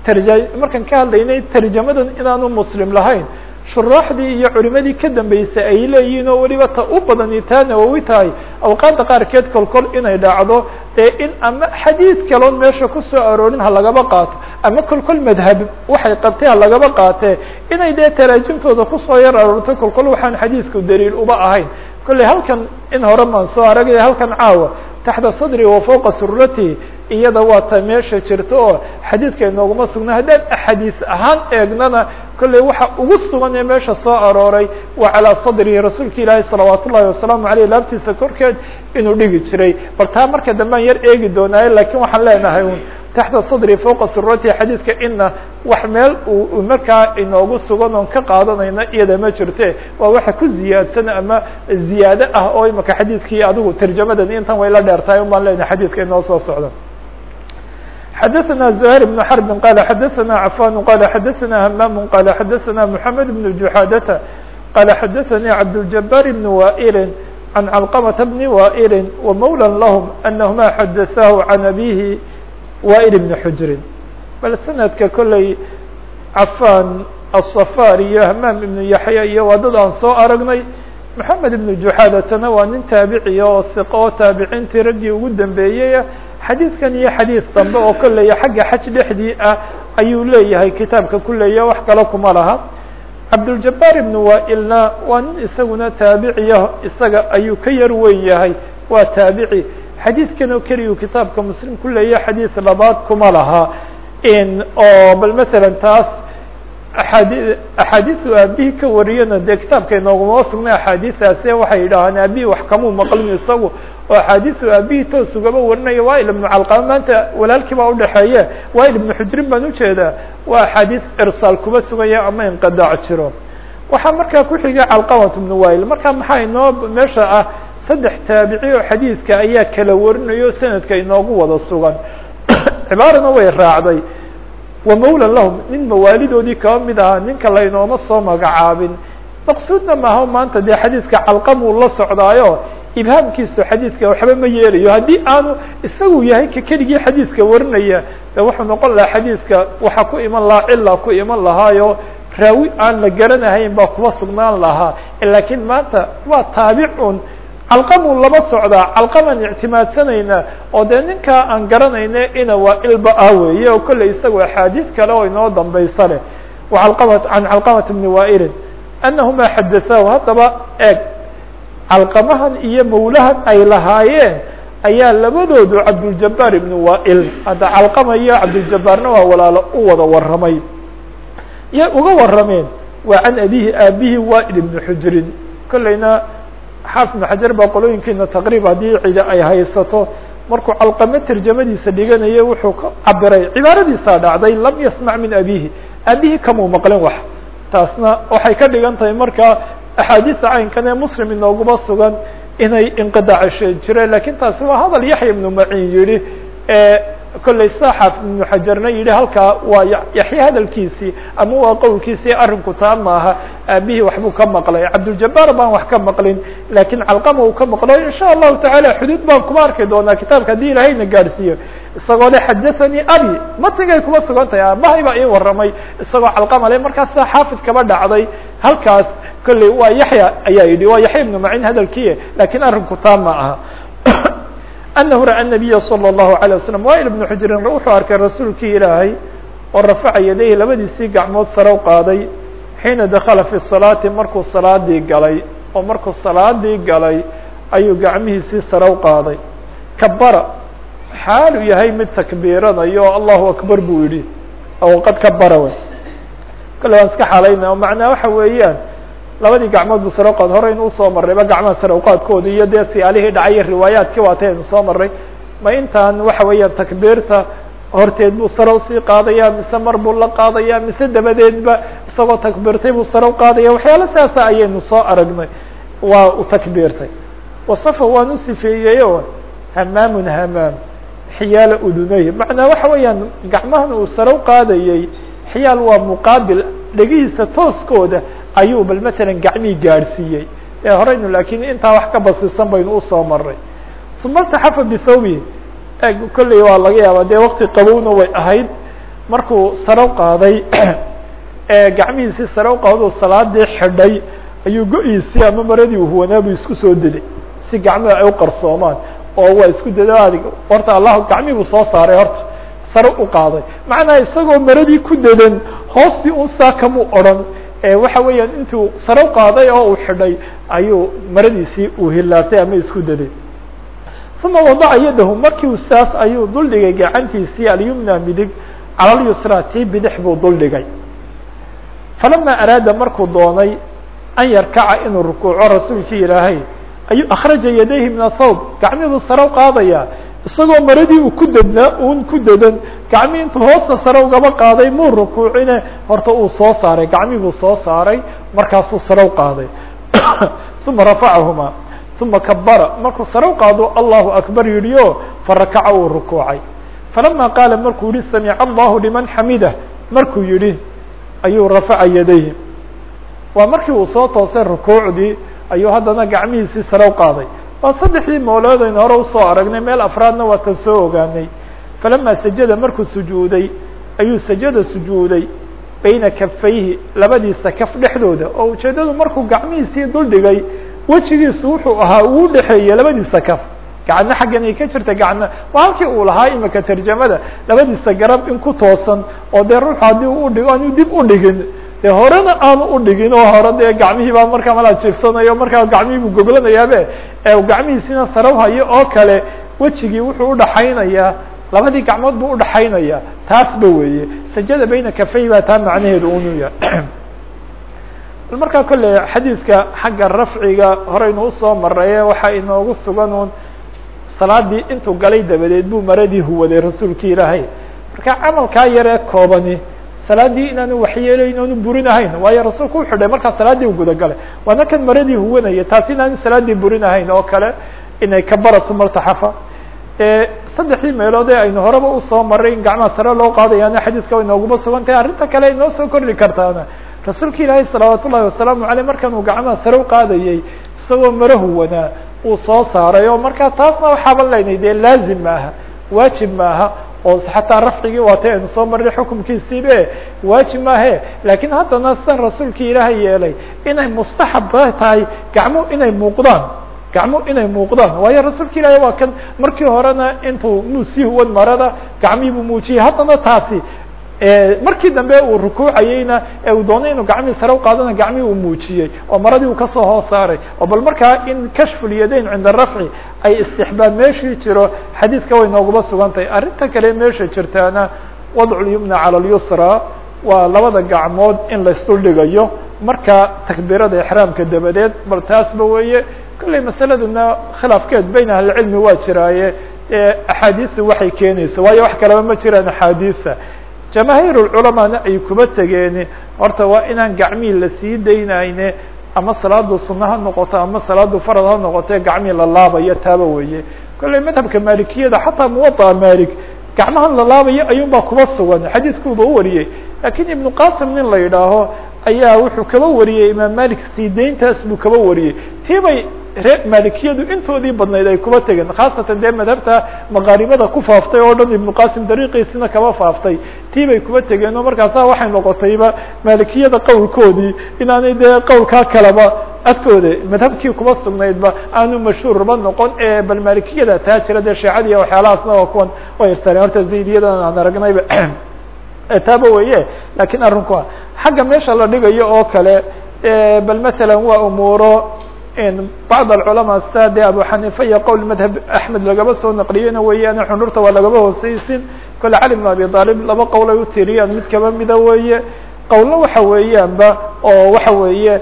tarja markaan ka hadlaynay tarjamadan inaanu muslim lahayn. Shuraaxdii iyo culimadii ka dambeysay ay leeyihiin oo weliba ta u badani taa nawowi tahay. Awqaadda qaarkeed kolkol inay dhacdo dee in ama xadiid kaloon meesha ku soo aroorin ha lagaba qaato ama kolkol madhab waxay qabtay lagaba qaatee. Inay dee taraajimtooda ku soo yar aroorto kolkol waxaan xadiidku daliil uba ahayn. Kolley halkan in hore maan soo aragay halkan caawa taxta sadri wa fowqa surati iyada waa ta meesha jirta oo xadiidka inooguma sugna. Haddaan axaadiis ahaan eegnana kolley waxa ugu sugan ee meesha soo arooray waa calaa sadrihi rasuulka ilaahi salawaat ullahi wasalaamu aleyh laabtiisa korkeed inuu dhigi jiray. Bal taa marka dambean yar eegi doonaaye laakiin waxaan leenahay un taxta sadri fowqa surati xadiidka ina wax meel uu markaa inoogu sugan oon ka qaadanayna iyada ma jirte. Waa waxa ku ziyaadsan ama ziyaado ah oo imaka xadiidkii adigu tarjamadan intan way la dheertahay un baan leenahay xadiidka inoo soo socda xadaثna زهير بن حرب qال xadaثna عفان qال xadaثna همام qال xadaثna محamed بن جuحاadة qال xadaثnي cabدالجبار بن وائل عن علقمة بن وائل ومولى لهم أنهma xadaثah عن أbيه وائل بن حجر bal سندka kolley عفان الصفاr iyo همام بن يحيى iyo waa dad aan soo aragnay محamed بن جuحاadتna waa nin taaبiciya oo ثiqo oo taabiciintii raggii ugu dambeeyey xadiidkan iyo xadiid dambe oo koleya xagga xaj dhexdii ah ayuu leeyahay kitaabka kuleya wax kale kuma laha. Cabduljabaar ibn waailna waa nin isaguna taabiciya isaga ayuu ka yar weyn yahay waa taabici. Xadiidkan oo keliyu kitaabka muslim kuleya xadiid labaad kuma laha. Oo bal masalan taas aaadi axaadiisu aabihii ka wariyana dee kitaabka inooguma sugnay axaadiistaasi waxay yidhaahaan aabihii wax kamuu maqlin isagu. Oo axaadiisu aabihii toos ugaba warinaya wail ibnu calqama maanta walaalkii baa udhexeeye wail ibnu xujrin baan u jeedaa waa axaadiis irsaal kuba sugaya ama inqidaac jiro. Waxaa markaa ku xigay calqamat ibnu wail marka maxaa inoo meesha ah? Saddex taabici oo xadiidka ayaa kala warinayo sanadka inoogu wada sugan. Cibaarana way raacday wa mawlan lahum nin mawaalidoodii kaba mid ahaa ninka laynooma soo magacaabin. Maqsuudna maaha maanta dee xadiidka calqamuu la socdaayo ibhaamkiisu xadiidka waxba ma yeelayo. Haddii aanu isagu yahay ka keligii xadiidka warinaya de wuxuu noqon lahaa xadiidka waxa ku iman lahaa cila ku iman lahaayo raawi aan la garanahayn baa kuba sugnaan lahaa. Lakiin maanta waa taabicun calqamuu laba socdaa calqamaan ictimaadsanayna oo dee ninkaa aan garanayna ina waa ilba ah weeye oo kolley isagu axaadiis kale oo inoo dambaysa leh. Alqama can calqamata bni waailin anahuma xadaثaahu haddaba eeg calqamahan iyo mawlahan ay lahaayeen ayaa labadoodu cabduljabaar ibn waail hadda calqama iyo cabduljabaarna waa walaalo u wada waramay yay uga warameen waa can abihi aabihi waail ibni xujrin. Kolleyna xaafid xajar baa qolooyinkiina taqriib haddii cida ay haysato. Markuu calqame tarjamadiisa dhiganayay wuxuu ka cabiray cibaaradiisaa dhacday lam yasmac min abihi aabihii kamuu maqlin wax. Taasna waxay ka dhigan tahay markaa axaadiisa caynkan ee muslim inooguma sugan inay inqidaacsheen jireen. Lakin taasi waa hadal yaxya ibnu macin yihi kolley sida xaafid ibnu xajarna yihi halkaa waa yaxye hadalkiisii ama waa qowlkiisii arrinku taa maaha aabihii waxbuu ka maqlay. Cabduljabaar baan wax ka maqlin laakiin calqama uu ka maqlo insha allahu tacaala xuduud baan kuma arki doonaa kitaabka haddii ilahayna gaadhsiiyo isagoo le xadathanii abi. Matigay kuma sugan tahay aabahay baa ii waramay isagoo calqama le markaasa xaafid kaba dhacday. Halkaas kolley waa yaxya ayaa yidhi waa yaxya ibnu macin hadalkiie laakiin arrinku taa ma aha anahu ra'a nabiya salى الlahu عalيه waslm wail ibnu xujrin wuxuu arkay rasuulkii ilaahay oo rafaca yadayhi labadiisii gacmood sarow qaaday xiina dakala fi salaati markuu salaadii galay oo markuu salaadii galay ayuu gacmihiisii sarow qaaday kabara xaalu yahay mid takbiiranayo o allahu akbar buu yihi o qad kabara w kale waan iska xalayna o macnaa waxa weeyaan labadii gacmood buu saro qaad horeynu u soo marrayba gacmaha sare uqaadkooda iyo dee siyaalihii dhacay riwaayaadkii waataynu soo marray. Ma intaan waxa weeyaan takbiirta horteed buu sare u sii qaadaya mise mar buu la qaadaya mise dabadeedba isagoo takbiirtay buu sare uqaadaya waxyaalo sidaasa ayaynu soo aragnay waa u takbiirtay. Wasafa waan u sifeeyey o hamaamun hamaam xiyaala udunay. Macnaa waxa weeyaan gacmahan uu sare uqaadayey xiyaal waa muqaabil dhegihiisa tooskooda ayuu bal matalan gacmihii gaadhsiiyey ee horeynu laakiin intaa wax ka basisan baynu u soo maray uma ltaxafa bithawbi kolley waa laga yaaba dee wakti qabowna way ahayd. Markuu saro qaaday ee gacmihiisii sare uqaado salaadii xidhay ayuu go-iisii ama maradii uhuwanaabu isku soo deday si gacmihi ay uqarsoomaan oo waa isku dada adig horta allah gacmihii buu soo saaray horta. Sare u qaaday. Macnaa isagoo maradii ku dadan hoostii un saa kamuu waxa weeyaan intuu sare uqaaday oo uu xidhay ayuu maradiisii uu hilaasay ama isku daday. Uma wadaca yadahu markiu saas ayuu duldhigay gacantiisii alyumna midig cala lyusra tii bidix buu duldhigay. Falama araada markuu doonay an yarkaca inuu rukuuco rasuulkii ilaahay ayuu akraja yadayhi min athawb gacmihibuu sare uqaadaya isagoo maradii uu ku dadnaa un ku dadan gacmihii intuu hoosta sare ugaba qaaday muu rukuucine horta uu soo saaray gacmihii buu soo saaray markaasuu sare uqaaday uma rafacahuma uma kabara markuu sare uqaado allahu akbar yihi o farakaca uu rukuucay. Falama qaala markuu yihi samica allahu liman xamidah markuu yihi ayuu rafaca yadayhi. Waa markii uu soo toosay rukuucdii ayuu haddana gacmihiisii sare uqaaday waa saddexdii aynu hore u soo aragnay meel afraadna waa tan soo ogaanay. Falama sajada markuu sujuuday ayuu sajada sujuuday bayna kafayhi labadiisa kaf dhexdooda. Oo ujeedadu markuu gacmihiisii duldhigay wejigiisu wuxuu ahaa uu dhexeeyey labadiisa kaf. Gacna xaggan ay ka jirta gacna. Waa halkii uu lahaa imika tarjamada labadiisa garab in ku toosan oo dee ruuxu haddii u udhigo aanu dib udhigin dee horena aanu udhigin oo hore dee gacmihii baa markaa malaa jiifsanayo markaa gacmihii buu goglanayaabe ee gacmihiisina saraw hayo oo kale wejigii wuxuu udhaxaynayaa labadii gacmood buu udhaxaynaya taasba weeye. Sajada bayna kafay baa taa macnaheedu unuya markaa kolley xadiidka xagga rafciga horeynu u soo maraye waxaa inoogu sugan un salaadii intuu galay dabadeed buu maradii huwaday rasuulki ilaahay. Marka camalkaa yaree koobani salaadii inaanu waxyeelayn oonu burinahayn waayo rasuulku u xidhay markaa salaadii u gudagalay. Waana kan maradii huwanaya taasi inaanu salaadii burinahayn oo kale inay kabarato martaxafa. Saddexdii meelood ee aynu horeba u soo maray in gacmaha sare loo qaadayaana xadiidka way nooguma sugan tahay arrinta kale ay noo soo kordhi kartaana. Rasuulka ilaahay salawaat ullahi wasalaamu aleyh markan uu gacmaha sare uqaadayey isagoo maro huwanaa uu soo saaray oo markaa taasna waxaaban leynay dee laazim maaha waajib maaha oo xataa rafcigii waatay aynu soo marray xukumkiisiibe waajib maahe. Laakiin haddana sidan rasuulkii ilaahay yeelay inay mustaxab tahay gacmo inay muuqdaan gacmo inay muuqdaan. Waayo rasuulka ilaahay waa kan markii horena intuu muu sii huwan marada gacmihii buu muujiyey. Haddana taasi markii dambe uu rukuucayeyna ee uu doonay inuu gacmihii sare uqaadana gacmihii uu muujiyey oo maradii uu ka soo hoos saaray oo bal markaa in kashfu lyadayn cinda rafci ay istixbaab meeshii jiro xadiidka way noogaba sugan tahay arrinta kale meesha jirtaana wadcu lyumna cala lyusra waa labada gacmood in laisduldhigayo marka takbiirada exraamka dabadeed bal taasba weeye kolley masaladuna khilaafkeed bayn ahlicilmi waa jiraaye axaadiista waxay keenaysa waayo wax kaleba ma jiraan axaadiista jamaahiir culamaana ay kuba tegeeni. Horta waa inaan gacmihii la sii daynayne ama salaadu sunna ha noqoto ama salaadu farad ha noqote gacmihii la laabayo taaba weeye. Kolley madhabka maalikiyada xataa muwadaa malik gacmahan la laabayo ayuun baa kuba sugan. Xadiidkuuba u wariyey. Lakiin ibnu qasim nin la yidhaaho ayaa wuxuu kaba wariyey imaam malik sii dayntaas buu kaba wariyey. Tii bay ree intoodii badnayd ay kuba tegeen khaasatan dee madhabta maqaaribada ku faaftay oo dhan ibnu qasim dariiqiisina kaba faaftay. Tii bay kuba tegeen oo markaasa waxay noqotayba maalikiyada qowlkoodii inaanay dee qowlkaa kaleba agtooda madhabkii kuba sugnaydba aanu mashhuurba noqon ee bal maalikiyada taa jira dee sheecadiiya waxyaalahaasna waa kuwan. Way irsareen horta zaydiyadan aan aragnayba taaba weye lakiin arrinku xagga meesha la dhigayo oo kale bal masalan waa umuuro bacd alculamaa sida dee abu xaniifa iyo qowl madhab axmed lagaba soo naqliyena weeyaan xundhurta waa lagaba hooseysin kole cali bn abi aalib laba qowl ay utiriyaan mid kaba mida weeye qowlna waxa weeyaanba oo waxa weeye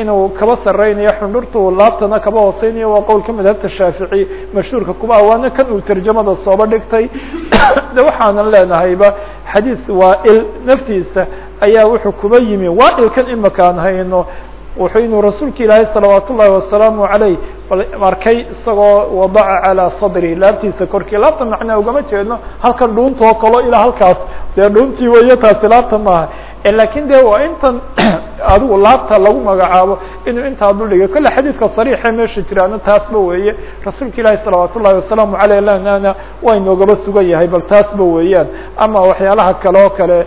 inuu kaba sareynayo xundhurtu laabtana kaba hooseynayo waa qowlka madhabta shaafici mashhuurka kuba waana kan uu tarjamada sooba dhigtay. De waxaanan leenahayba xadiis waail naftiisa ayaa wuxuu kuba yimi waailkan imakaan hayno wuxuu inuu rasuulka ilaahay salawaat ullahi wasalaamu aleyh arkay isagoo wadaca calaa sadri laabtiisa korkii laabta macnaa ugama jeedno halkan dhuuntoo kalo ilaa halkaas dee dhuuntii weeye taasi laabta maaha laakiin de waa intan adigu laabta lagu magacaabo inuu intaa duldhigay kolle xadiidka sariixe meesha jiraana taasba weeye. Rasuulka ilaahi salawaat ullahi wasalaamu aleyh lanana waa inoogaba sugan yahay bal taasba weeyaan. Ama waxyaalaha kale oo kale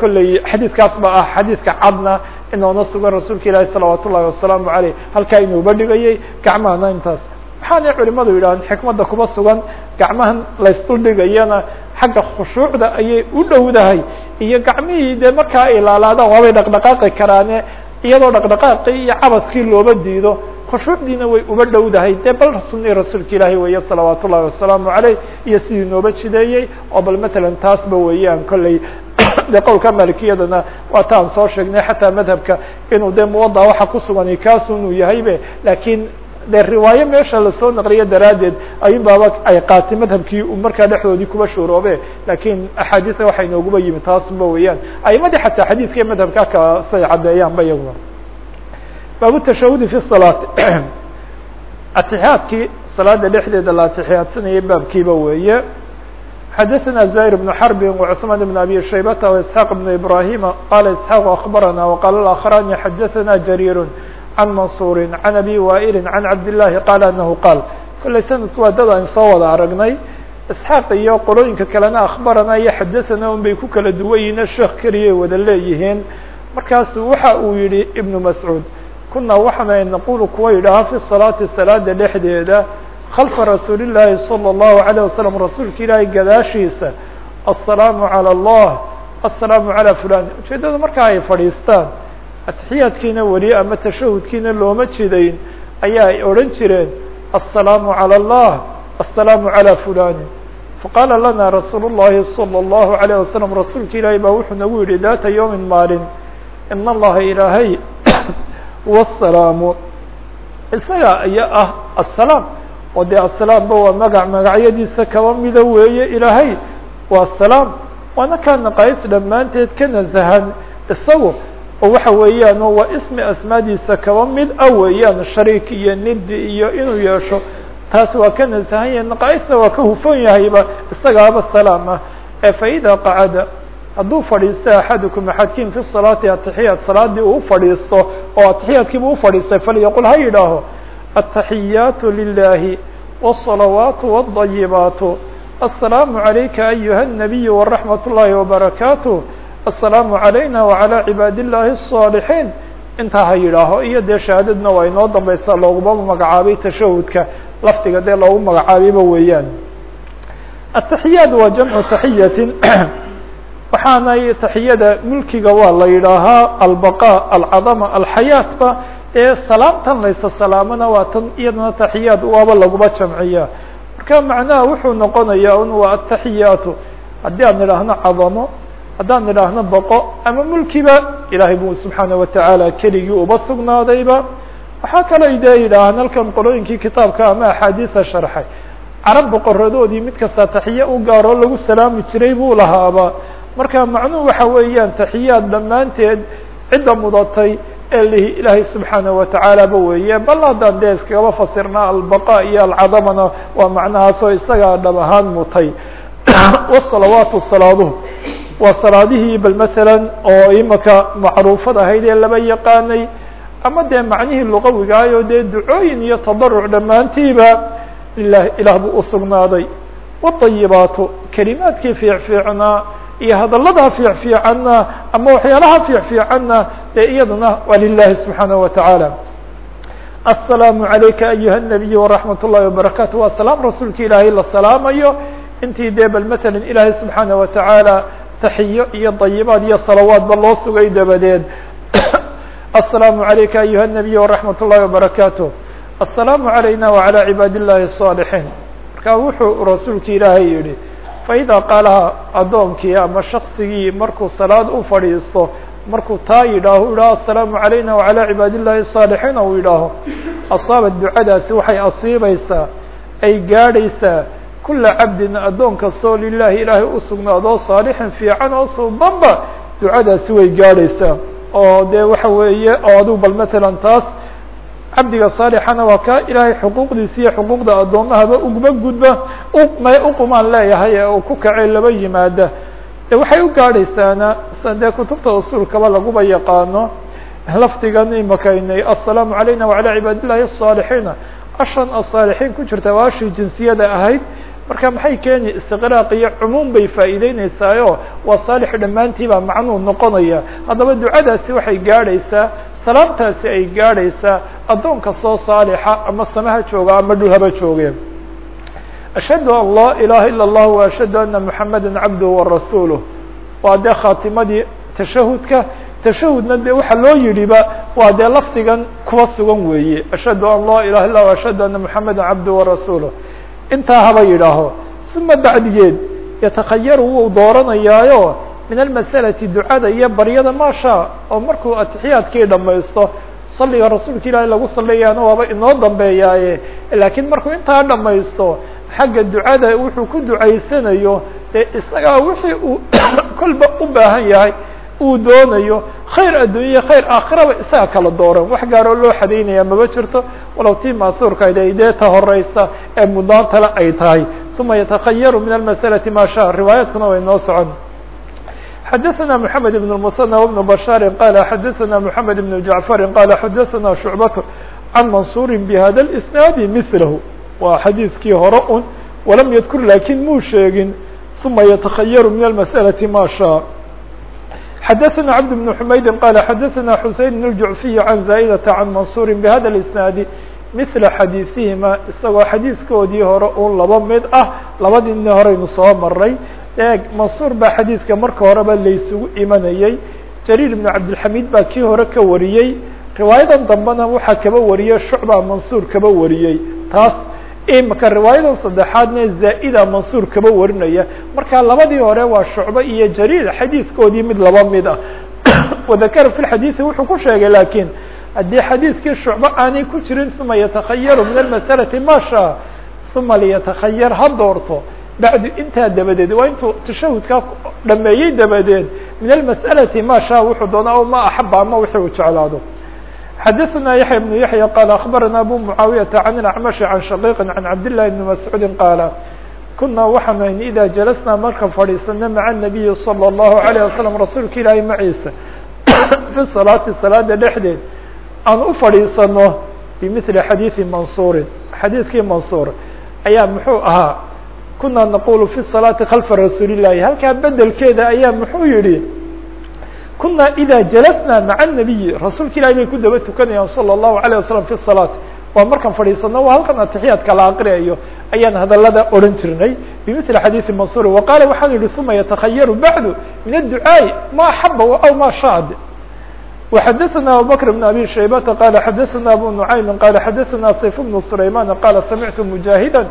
kolley xadiidkaas ba ah xadiidka cadna inoona sugan rasuulka ilaahi salawaat ullahi wasalaamu aleyh halkaa inuuba dhigayay gacmahana intaas waxaanay culimadu yidhahan xikmadda kuba sugan gacmahan laysduldhigayana xagga khushuucda ayay u dhowdahay. Iyo gacmihii dee markaa ay laalaadaan waabay dhaqdhaqaaqi karaane iyadoo dhaqdhaqaaqii iyo cabadkii looba diido khushuucdiina way uba dhowdahay. Dee bal sunii rasuulka ilaahi weeye salawaat ullahi wasalaamu aleyh iyo sidii nooba jideeyey oo bal matalan taasba weeyaan kolley de qowlka malikiyadana waa ta aan soo sheegnay xataa madhabka inuu dee muwada waxa kusugan kaasu inuu yahaybe lakiin de riwaayo meesha lasoo naqliyo daraaddeed ayun baaba ay qaatay madhabkii markaa dhexdoodii kuba shuuroobe lakiin axaadiisa waxay nooguba yimi taasuba weeyaan aimadii xataa xadiidka iyo madhabka kasay caddeeyaanba iyaguna baabu tashahudi fi salaati atixiyaadkii salaada dhexdeeda la atixiyaadsanayay baabkiiba weeye xadaثna زahir بن xرb وcثman بن abi shaybta واسحاq بن ibrahima qala isحاq aخbarana وqala اآkخrani xadaثna jarيir عن maنصuر عن أbي وائل عن cabd اللahi qال أنه qاal kollay sanadku waa dad aan soo wada aragnay isxaaq iyo qolooyinka kalena akhbarana iyo xadaثana un bay ku kala duwan yihiin sheekh keliyay wada leeyihiin markaasu waxa uu yihi iبن masعوud kuna waxaana naqulu kuwa yidhaaha fi salaati salaada dhexdeeda khalfa rasuuli الlahi salى الlahu عalيه wasalam rasuulka ilaahay gadaashiisa aلsalaamu عalى الlah aلsalaamu عalى fulan ujeedada markaa ay fadhiistaan atixiyaadkiina weli ama tashahudkiina looma jidayn ayaa ay odhan jireen aلsalaamu عalى الlah aلsalaamu عalى fulani faqaala lana rasuul الlahi salى الlahu عalيه wasalam rasuulka ilaahay baa wuxuu nagu yihi data yowmi maalin in allaha ilaahay wsalaamu isaga aya ah asalaam oo dee asalaamba waa magac magacyadiisa kaba mida weeye ilaahay waa salaam waana kaa naqaais dhammaanteed ka nasahan isagu oo waxa weeyaan oo waa ismi asmaadiisa kaba mid a weeyaan shariik iyo nidi iyo inuu yeesho taas waa ka nasahan yahay naqaisna waa ka hufan yahayba isagaaba salaam ah ee faida qacada hadduu fadhiisto axadukum axadkiin fi salaati atixiyaat salaadii uu fadhiisto oo atixiyaadkiiba ufadhiistay falyaqul ha yidhaaho ataxiyaatu lilahi wالصalawaatu wالطayibaatu السلام عaليka أيهa النبي ورحمة اللahi وبaرaكاته السلام عaلينا وعلى عباad اللahi الصالحين intaa ha yidhaaho iyo dee shahaadadna waa inoo dambaysa looguma magacaabay tashahudka lafdiga dee loogu magacaabayba weeyaan التaحiyaad waa jamcu taxiyatin waxaanay taxiyada mulkiga waa la yidhaahaa albaqاء alcadama alxayaaتba ee salaamtan laysa salaamana waa tan iyadana taxiyaad waaba laguma jamciya marka macnaha wuxuu noqonaya un waa ataxiyaatu haddii aan idhaahno cadamo haddaan idhaahno boqo ama mulkiba ilaahay buu subxaana watacaala keligii uba sugnaadayba. Waxaa kale dee yidhaahn halkan qolooyinkii kitaabka ama axaadiisa sharxay. Carab boqoradoodii mid kastaa taxiye u gaaroo lagu salaami jiray buu lahaaba. Marka macnuhu waxa weeyaan taxiyaad dhammaanteed cidda mudatay ee lihi ilaahay subxaana watacaalaba weeye bal haddaan dee iskagaba fasirnaa albaqa iyo alcadamana waa macnahaasoo isagaa dhab ahaan mutay. Wasalawaatu salaaduhu waa salaadihii bal masalan oo imaka macruufad ahayd ee laba yaqaanay ama dee macnihii luqawigaayoo dee ducooyin iyo tadaruc dhammaantiiba lilah ilaah buu usugnaaday wاطayibaatu kelimaadkii fiicfiicnaa iyo hadaladaa fiicfiicanna ama waxyaalaha fiicfiicanna dee iyaduna waa lilahi subxaanaه wataعaalى aلsalaamu عalayka ayuha الnabiy وraxmat الlahi وbarakatu waa salaam rasuulka ilaahay la salaamayo intii dee bal matalan ilaahay subxaanaه wataعaalى taxiyo iyo dayibaad iyo salawaadba loo sugay dabadeed aلsalaamu عalayka ayuha الnabiy وraxmat الlahi وbarakatu aلsalaamu عalayna وعalى cibaad الlahi الصاalixiin marka wuxuu rasuulka ilaahay yihi faإidaa qaalaha addoonkii ama shaksigii markuu salaad u fadhiisto markuu taa yidhaaho u yidhaho aلsalaamu عalayna وعalى cibaad الlahi الصاalixiin uu yidhaaho asaaba ducadaasi waxay asiibaysaa ay gaadhaysaa kula cabdin addoon kastoo lilaahi ilaahay usugnaado saalixin fiican oo subanba ducadaasi way gaadhaysaa oo dee waxa weeye oo adigu bal matalan taas cabdiga saalixana waa ka ilaahay xuquuqdiisa iyo xuquuqda addoomahaba uguma gudba may uqumaan leeyahay ee uu ku kacay laba yimaada. De waxay u gaadhaysaana dee kutubta usuulkaba laguba yaqaano lafdigan imaka inay assalaamu calayna wacalaa cibaad asaalixiina ashan asaalixiin ku jirta waa jinsiyada ahayd marka maxay keeni istiqraaq iyo cumuum bay faa'iideyneysaayo waa saalix dhammaantiibaa macnuu noqonaya. Haddaba ducadaasi waxay gaadhaysaa salaamtaasi ay gaadhaysaa addoonka soo saalixa ama samaha jooga ama dhulhaba jooge. Ashhadu an laa ilaaha ila اllah wa ashhadu ana muxamada cabduhu warasuuluh waa dee khaatimadii tashahudka tashahudna dee waxaa loo yidhiba waa dee lafdigan kuwa sugan weeye. Ashhadu an laa ilaha illa ashhadu ana muxamada cabduhu warasuuluh intaa haba yidhaaho uma bacdigeed yatakhayaru wuu dooranayaayo min almasalati ducada iyo baryada maasha oo markuu atixiyaadkii dhamaysto salliga rasuulka ilaahi lagu saliyaana waaba inoo dambeeyaaye. Laakiin markuu intaa dhamaysto xagga ducada wuxuu ku ducaysanayo dee isagaa wixii uu kolba u baahan yahay uu doonayo khayr adduunya khayr aakhiraba isaga kala dooran wax gaaroo loo xadaynaya maba jirto walow tii maasuurkayd ay dee ta horeysa ee mudaantale ay tahay uma yatakhayaru min almasalati ma sha riwaayaadkuna way noo socon xadaثna mحamed بن المثنى وبن بشhاr qال xadaثna mحamed بن جعفر qال xadaثna شhuعبة عن maنصور بhda الإسناad مثlh waa xadiiskii hore un walam ydkur lakin muu sheegin ثuma yتkhayaru min الmasألة ma shاء xadaثna cبد بن حmaydi qال xadaثna xuseين بن الجuعفي عن زائدة عن maنصور بhda الإسناad مثla xadiiثihima isagoo xadiiskoodii hore un laba mid ah labadiina horeynu soo maray eeg mansuur baa xadiidka marka horeba laysugu imanayey jariir ibnu cabdilxamiid baa kii hore ka wariyey riwaayadan dambena waxaa kaba wariyey shucbaa mansuur kaba wariyey taas imaka riwaayadan saddexaadna zaa'ida mansuur kaba warinaya. Marka labadii hore waa shucbe iyo jariir xadiidkoodii mid laba mid ah. Wadakara fi lxadiidi wuxuu ku sheegay laakiin haddii xadiidkii shucbe aanay ku jirin uma yatakhayaru min almasalati ma sha uma liyatakayar ha doorto. Bacdu intaa dabadeed waa intuu tashahudkaa dhameeyey dabadeed min almas'alati ma sha wuxuu doonaa o ma axaba ama wixii uu jeclaado xadaثna yaحya بن yaحya qال aخbarana abu muعaawiyaةa can اأcmaشhi can shaqiiqi can cabdالlahi بni mascuudi qaala kunaa waxaanu ayn ida jalasnaa marka fadhiisana maca الnabiyi salى الlahu عalيه wasalam rasuulka ilaahay maciisa fi salaati salaada dhexdeed aan u fadhiisano bimili xadiiثi mansuurin xadiidkii mansuur ayaa muxuu ahaa kuna naqulu fi salaati khalfa rasuuli llahi halkaa bedelkeeda ayaa muxuu yihi kuna ida jalasna maca nabiyi rasuulka ilahi bay ku daba tukanayaan salى الlahu عalيه wasalam fi salaat waa markaan fadhiisano waa halkan atixiyaadka la aqriyayo ayaan hadalada odhan jirnay bimili xadiiثi mansuri waqaala waxaan yihi uma yatakhayaru bacdu min adducaaءi ma axaba aw ma shaad وxadثna abubكر بن abي شhaybةa qala xadثna abu نعaymi qala xadثna sayf بن سlayman qala samictu mujahida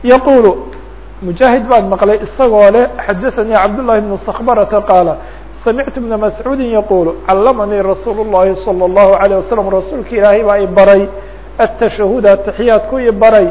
yaqul mujaahid baan maqlay isagoo leh xadaثanii cabdالlahi بن skbrةa qaala samictu بna mascuudi yaqul calamanii rasuul الlahi salى الlahu عalيه wasalam rasuulka ilaahay baa i baray التashahud atixiyaadku i baray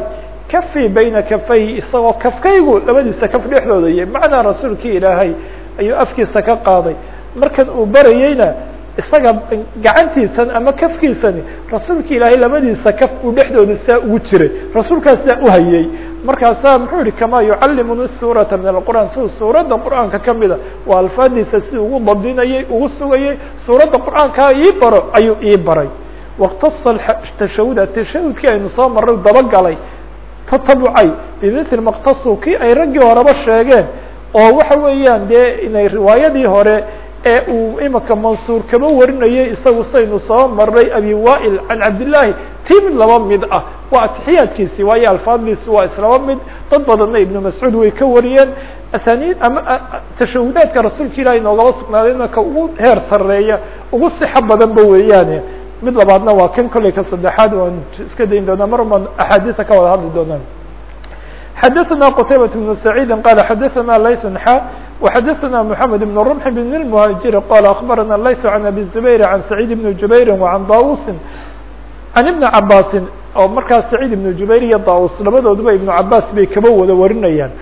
kafii bayna kafayhi isagoo kafkaygu labadiisa kaf dhexdooda iyo macnaa rasuulkii ilaahay ayuu afkiisa ka qaaday markan uu barayeyna isaga gacantiisan ama kafkiisani rasuulka ilaahay labadiisa kaf uu dhexdooda saa ugu jiray rasuulkaasaa uhayey markaasaa muxuu yihi kamaa yucalimuni suurata min alqur'an siu suuradda qur'aanka kamida waa alfaadiisa si ugu dabdinayay ugu sugayay suuradda qur'aankaa ii baro ayuu ii baray. Waktasa tashahuda tashahudkii aynu soo maray dabagalay tatabucay bimithli maktasu kii ay raggii horeba sheegeen oo waxa weeyaan dee inay riwaayadii hore ee uu imika mansuur kama warinayay isagu saynu soo marnay abi wail can cabdillaahi tii mid laba mid ah. Waa atixiyaadkiisi waayo alfaadiisi waa islaba mid. Dad badanna ibnu mascuud way ka wariyeen. Asaniid ama tashahudaadka rasuulka ilahi noogaba sugnaadayna ka ugu heer sareeya ugu sixo badan ba weeyaane. Mid labaadna waa kan kolley ka saddexaad waan iska dayn doonaa mar baan axaadiisa ka wada hadli doonaa xadaثana qtaybat bnu saciidi qaala xadaثana laysan xa وxadaثna mحamed بن رمح بن المهاجir qala aخbarana layث عan abi زbayr عan سacيid بن jubayri وعan dawusi عan iبn cabasi oo markaas سacيid iبn jubayr iyo dawus labadooduba iبn cabas bay kaba wada warinayaan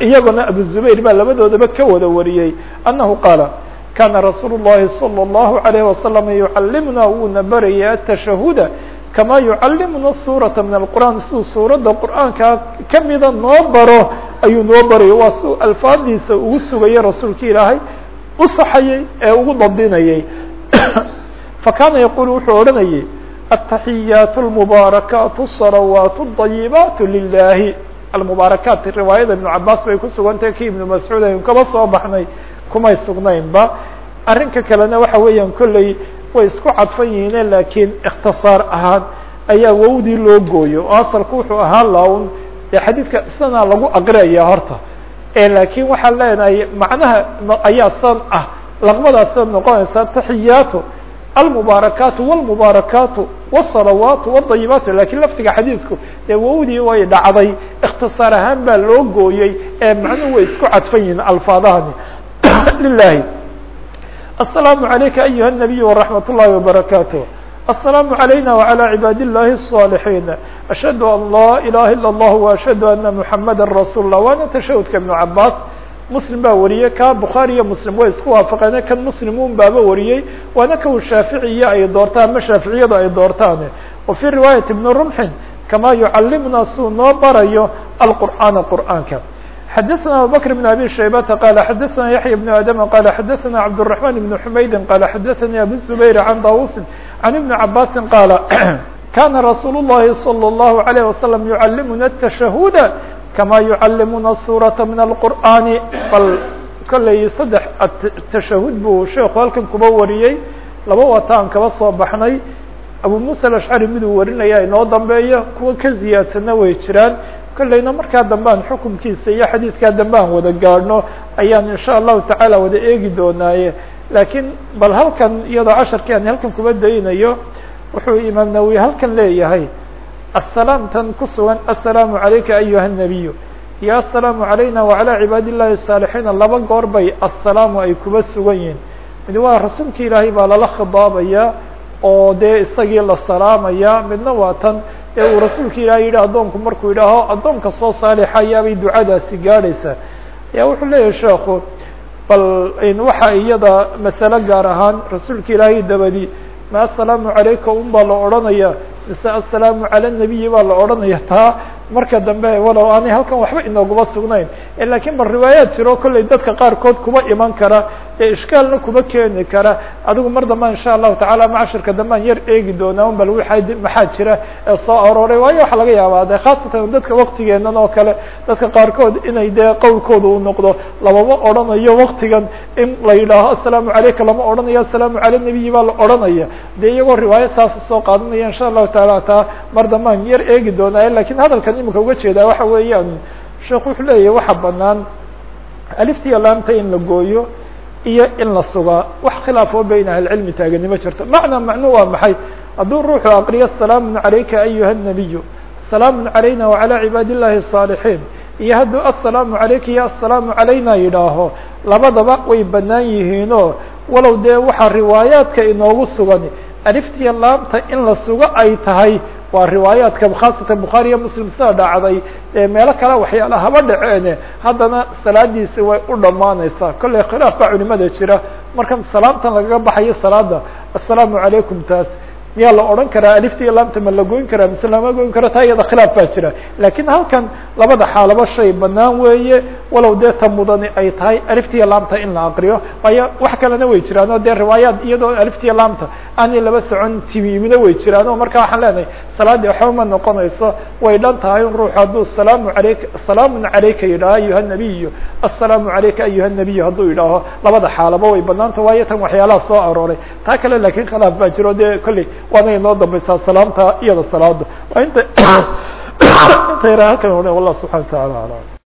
iyagona abu زbayr baa labadoodaba ka wada wariyey anahu qaala kana rasuul الlahi salى الlahu عalيه wasalam yucalimna wuuna baraya aلتashahda kama yucalimuna suurata min alqur'aan siduu suuradda qur'aankaa kamida noo baro ayuu noo barayo waa si alfaadiisa ugu sugayay rasuulka ilaahay u saxayay ee ugu dabdinayay fakana yaqulu wuxuu odhanayay ataxiyaat اlmubaarakaat الsalawaat الطayibaat lilahi almubaarakaat riwaayada ibnu cabaas bay ku sugantahay ki ibnu mascuud aynu kaba soo baxnay kumay sugnaynba arrinka kalena waxa weeyaan kolley way isku cadfan yihiine laakiin ikhtisaar ahaan ayaa wowdii loo gooyo oo asalku wuxuu ahaa lawn dee xadiidka sidanaa lagu aqriyaya horta laakiin waxaan leenahay macnaha ayaa san ah laqbadaas sa noqonaysa taxiyaatu almubaarakaatu wاlmubaarakaatu wالsalawaatu wالdayibaatu lakin laftiga xadiidku dee wowdii way dhacday ikhtisaar ahaan baa loo gooyey ee macnuhu way isku cadfan yihiin alfaadahani lilahi السلام عليka أيهa النبي ورحمة اللhi وبركاته السلام علينا وعلى عباad اللhi الصالحين أشهد أن لا إله إلا الله وأشهد أن محمدا رsuل الله waana تشhهدka iبن cabاs مسلم baa wariyey ka bخaarي iyo مسلم way isku waafaqeen kan مسلمun baaba wariyey waana ka u shaaficiya ay doortaan ama shaaficiyadu ay doortaan وفي رواية بن رمحi كama يعalimna suu noo barayo القرآن قرآaنka xdثna abubكر بن abي شhaybةa qال xadثna yaحyى بن adم qال xadثna cبدالرحمن بن حmaydi qال xadثnي abو الزبير عن dawusi عن iبن cabاsi qاaل kana رasuul الlahi صلى الله عليه وسلم يعalimuna التشhهuد kama يعalimuna الsورaة min القرآن bal kolley saddex تashahud buu sheeku halkan kuba wariyey laba wataan kaba soo baxnay abu muuse alashcari miduu warinaya inoo dambeeyo kuwa ka ziyaadsana way jiraan. Kollayna markaa dambe aan xukumkiisa iyo xadiidkaa dambe aan wada gaadhno ayaan insha allahu tacaala wada eegi doonaaye. Laakiin bal halkan iyadoo casharkii aan halkan kuma daynayo wuxuu imaam nawowi halkan leeyahay asalaamtan ku sugan assalaamu calayka ayuha nabiyu iyo assalaamu calayna wacalaa cibaadi illahi saalixiina. Laba goor bay assalaamu ay kuba sugan yihiin. Mid waa rasuulka ilaahay baa lala khidaabayaa oo dee isagii la salaamaya midna waa tan ee uu rasuulka ilahi yidhi addoonku markuu yidhaaho addoonka soo saalixa ayaabay ducadaasi gaadhaysaa. Ayaa wuxuu leeyahay sheekhu bal waxa iyada masale gaar ahaan rasuulka ilaahay dabadi ma assalaamu calayka un baa la odhanaya mise assalaamu cala nabiyi baa la odhanaya taa marka dambe walow aanay halkan waxba inooguma sugnayn. Lakiin bal riwaayaad jiro kolley dadka qaarkood kuma iman kara ee ishkaalna kuma keeni kara. Adigu mar damba insha allahu tacala macashirka dambaan yar eegi doonaa bal waa maxaa jira ee soo arooray. Waayo waxaa laga yaabaa de khaasatan dadka waktigeenan oo kale dadka qaarkood inay dee qowlkooda uu noqdo lamama odhanayo waktigan in la yidhaaho assalaamu calayka lama odhanayo assalaamu cala nabiyi baa la odhanaya. Dee iyagoo riwaayad saasa soo qaadanaya insha allahu taala taa mar dambaan yar eegi doonaa laakiin hadalkan imika uga jeedaa waxa weeyaan sheekh wuxuu leeyahy waxa banaan aliftiya laamta in la gooyo iyo in la sugaa wax khilaafoo bayna ahlicilmi taaganimo jirta macna macnu waa maxay hadduu ruuxu aqriyo asalaamu calayka ayuha الnabiyu salaamu calayna wacalى cibaad illahi الصaalixiin iyo hadduu assalaamu calayka iyo assalaamu calayna yidhaaho labadaba way banaan yihiinoo walow dee waxaa riwaayaadka inoogu sugan aliftiya laamta in la sugo ay tahay waa riwaayaadka khaasatan bukhaari iyo muslim sida dhacday. Meelo kale waxyaala haba dhaceene haddana salaadiisi way u dhammaanaysaa. Kolley khilaaf baa culimada jira. Marka salaamtan lagaga baxayo salaada assalaamu calaykum taas miyaa la odhan karaa aliftiiyo laamta ma la goyn karaa mise lama goyn karo taa iyada khilaaf baa jira. Lakin halkan labada xaalaba shay banaan weeye walow dee ta mudani ay tahay aliftiiyo laamta in la aqriyo. Waayo wax kalena way jiraan oo dee riwaayaad iyadoo aliftiiyo laamta aanay laba socon timimina way jiraan. Oo marka waxaan leenahay salaadii waxba ma noqonayso way dhan tahay in ruuxu hadduu salaamu alayka salaamun calayka yidhaaho ayuha nabiyu assalaamu calayka ayuha nabiyu hadduu yidhaaho. Labada xaalaba way banaanta waayo tan waxyaalaha soo arooray. Taa kale laakiin khilaaf baa jiro dee kolley waana inoo dambaysaa salaamta iyada salaada inta inta yara halkan wallah subxana wa taala alam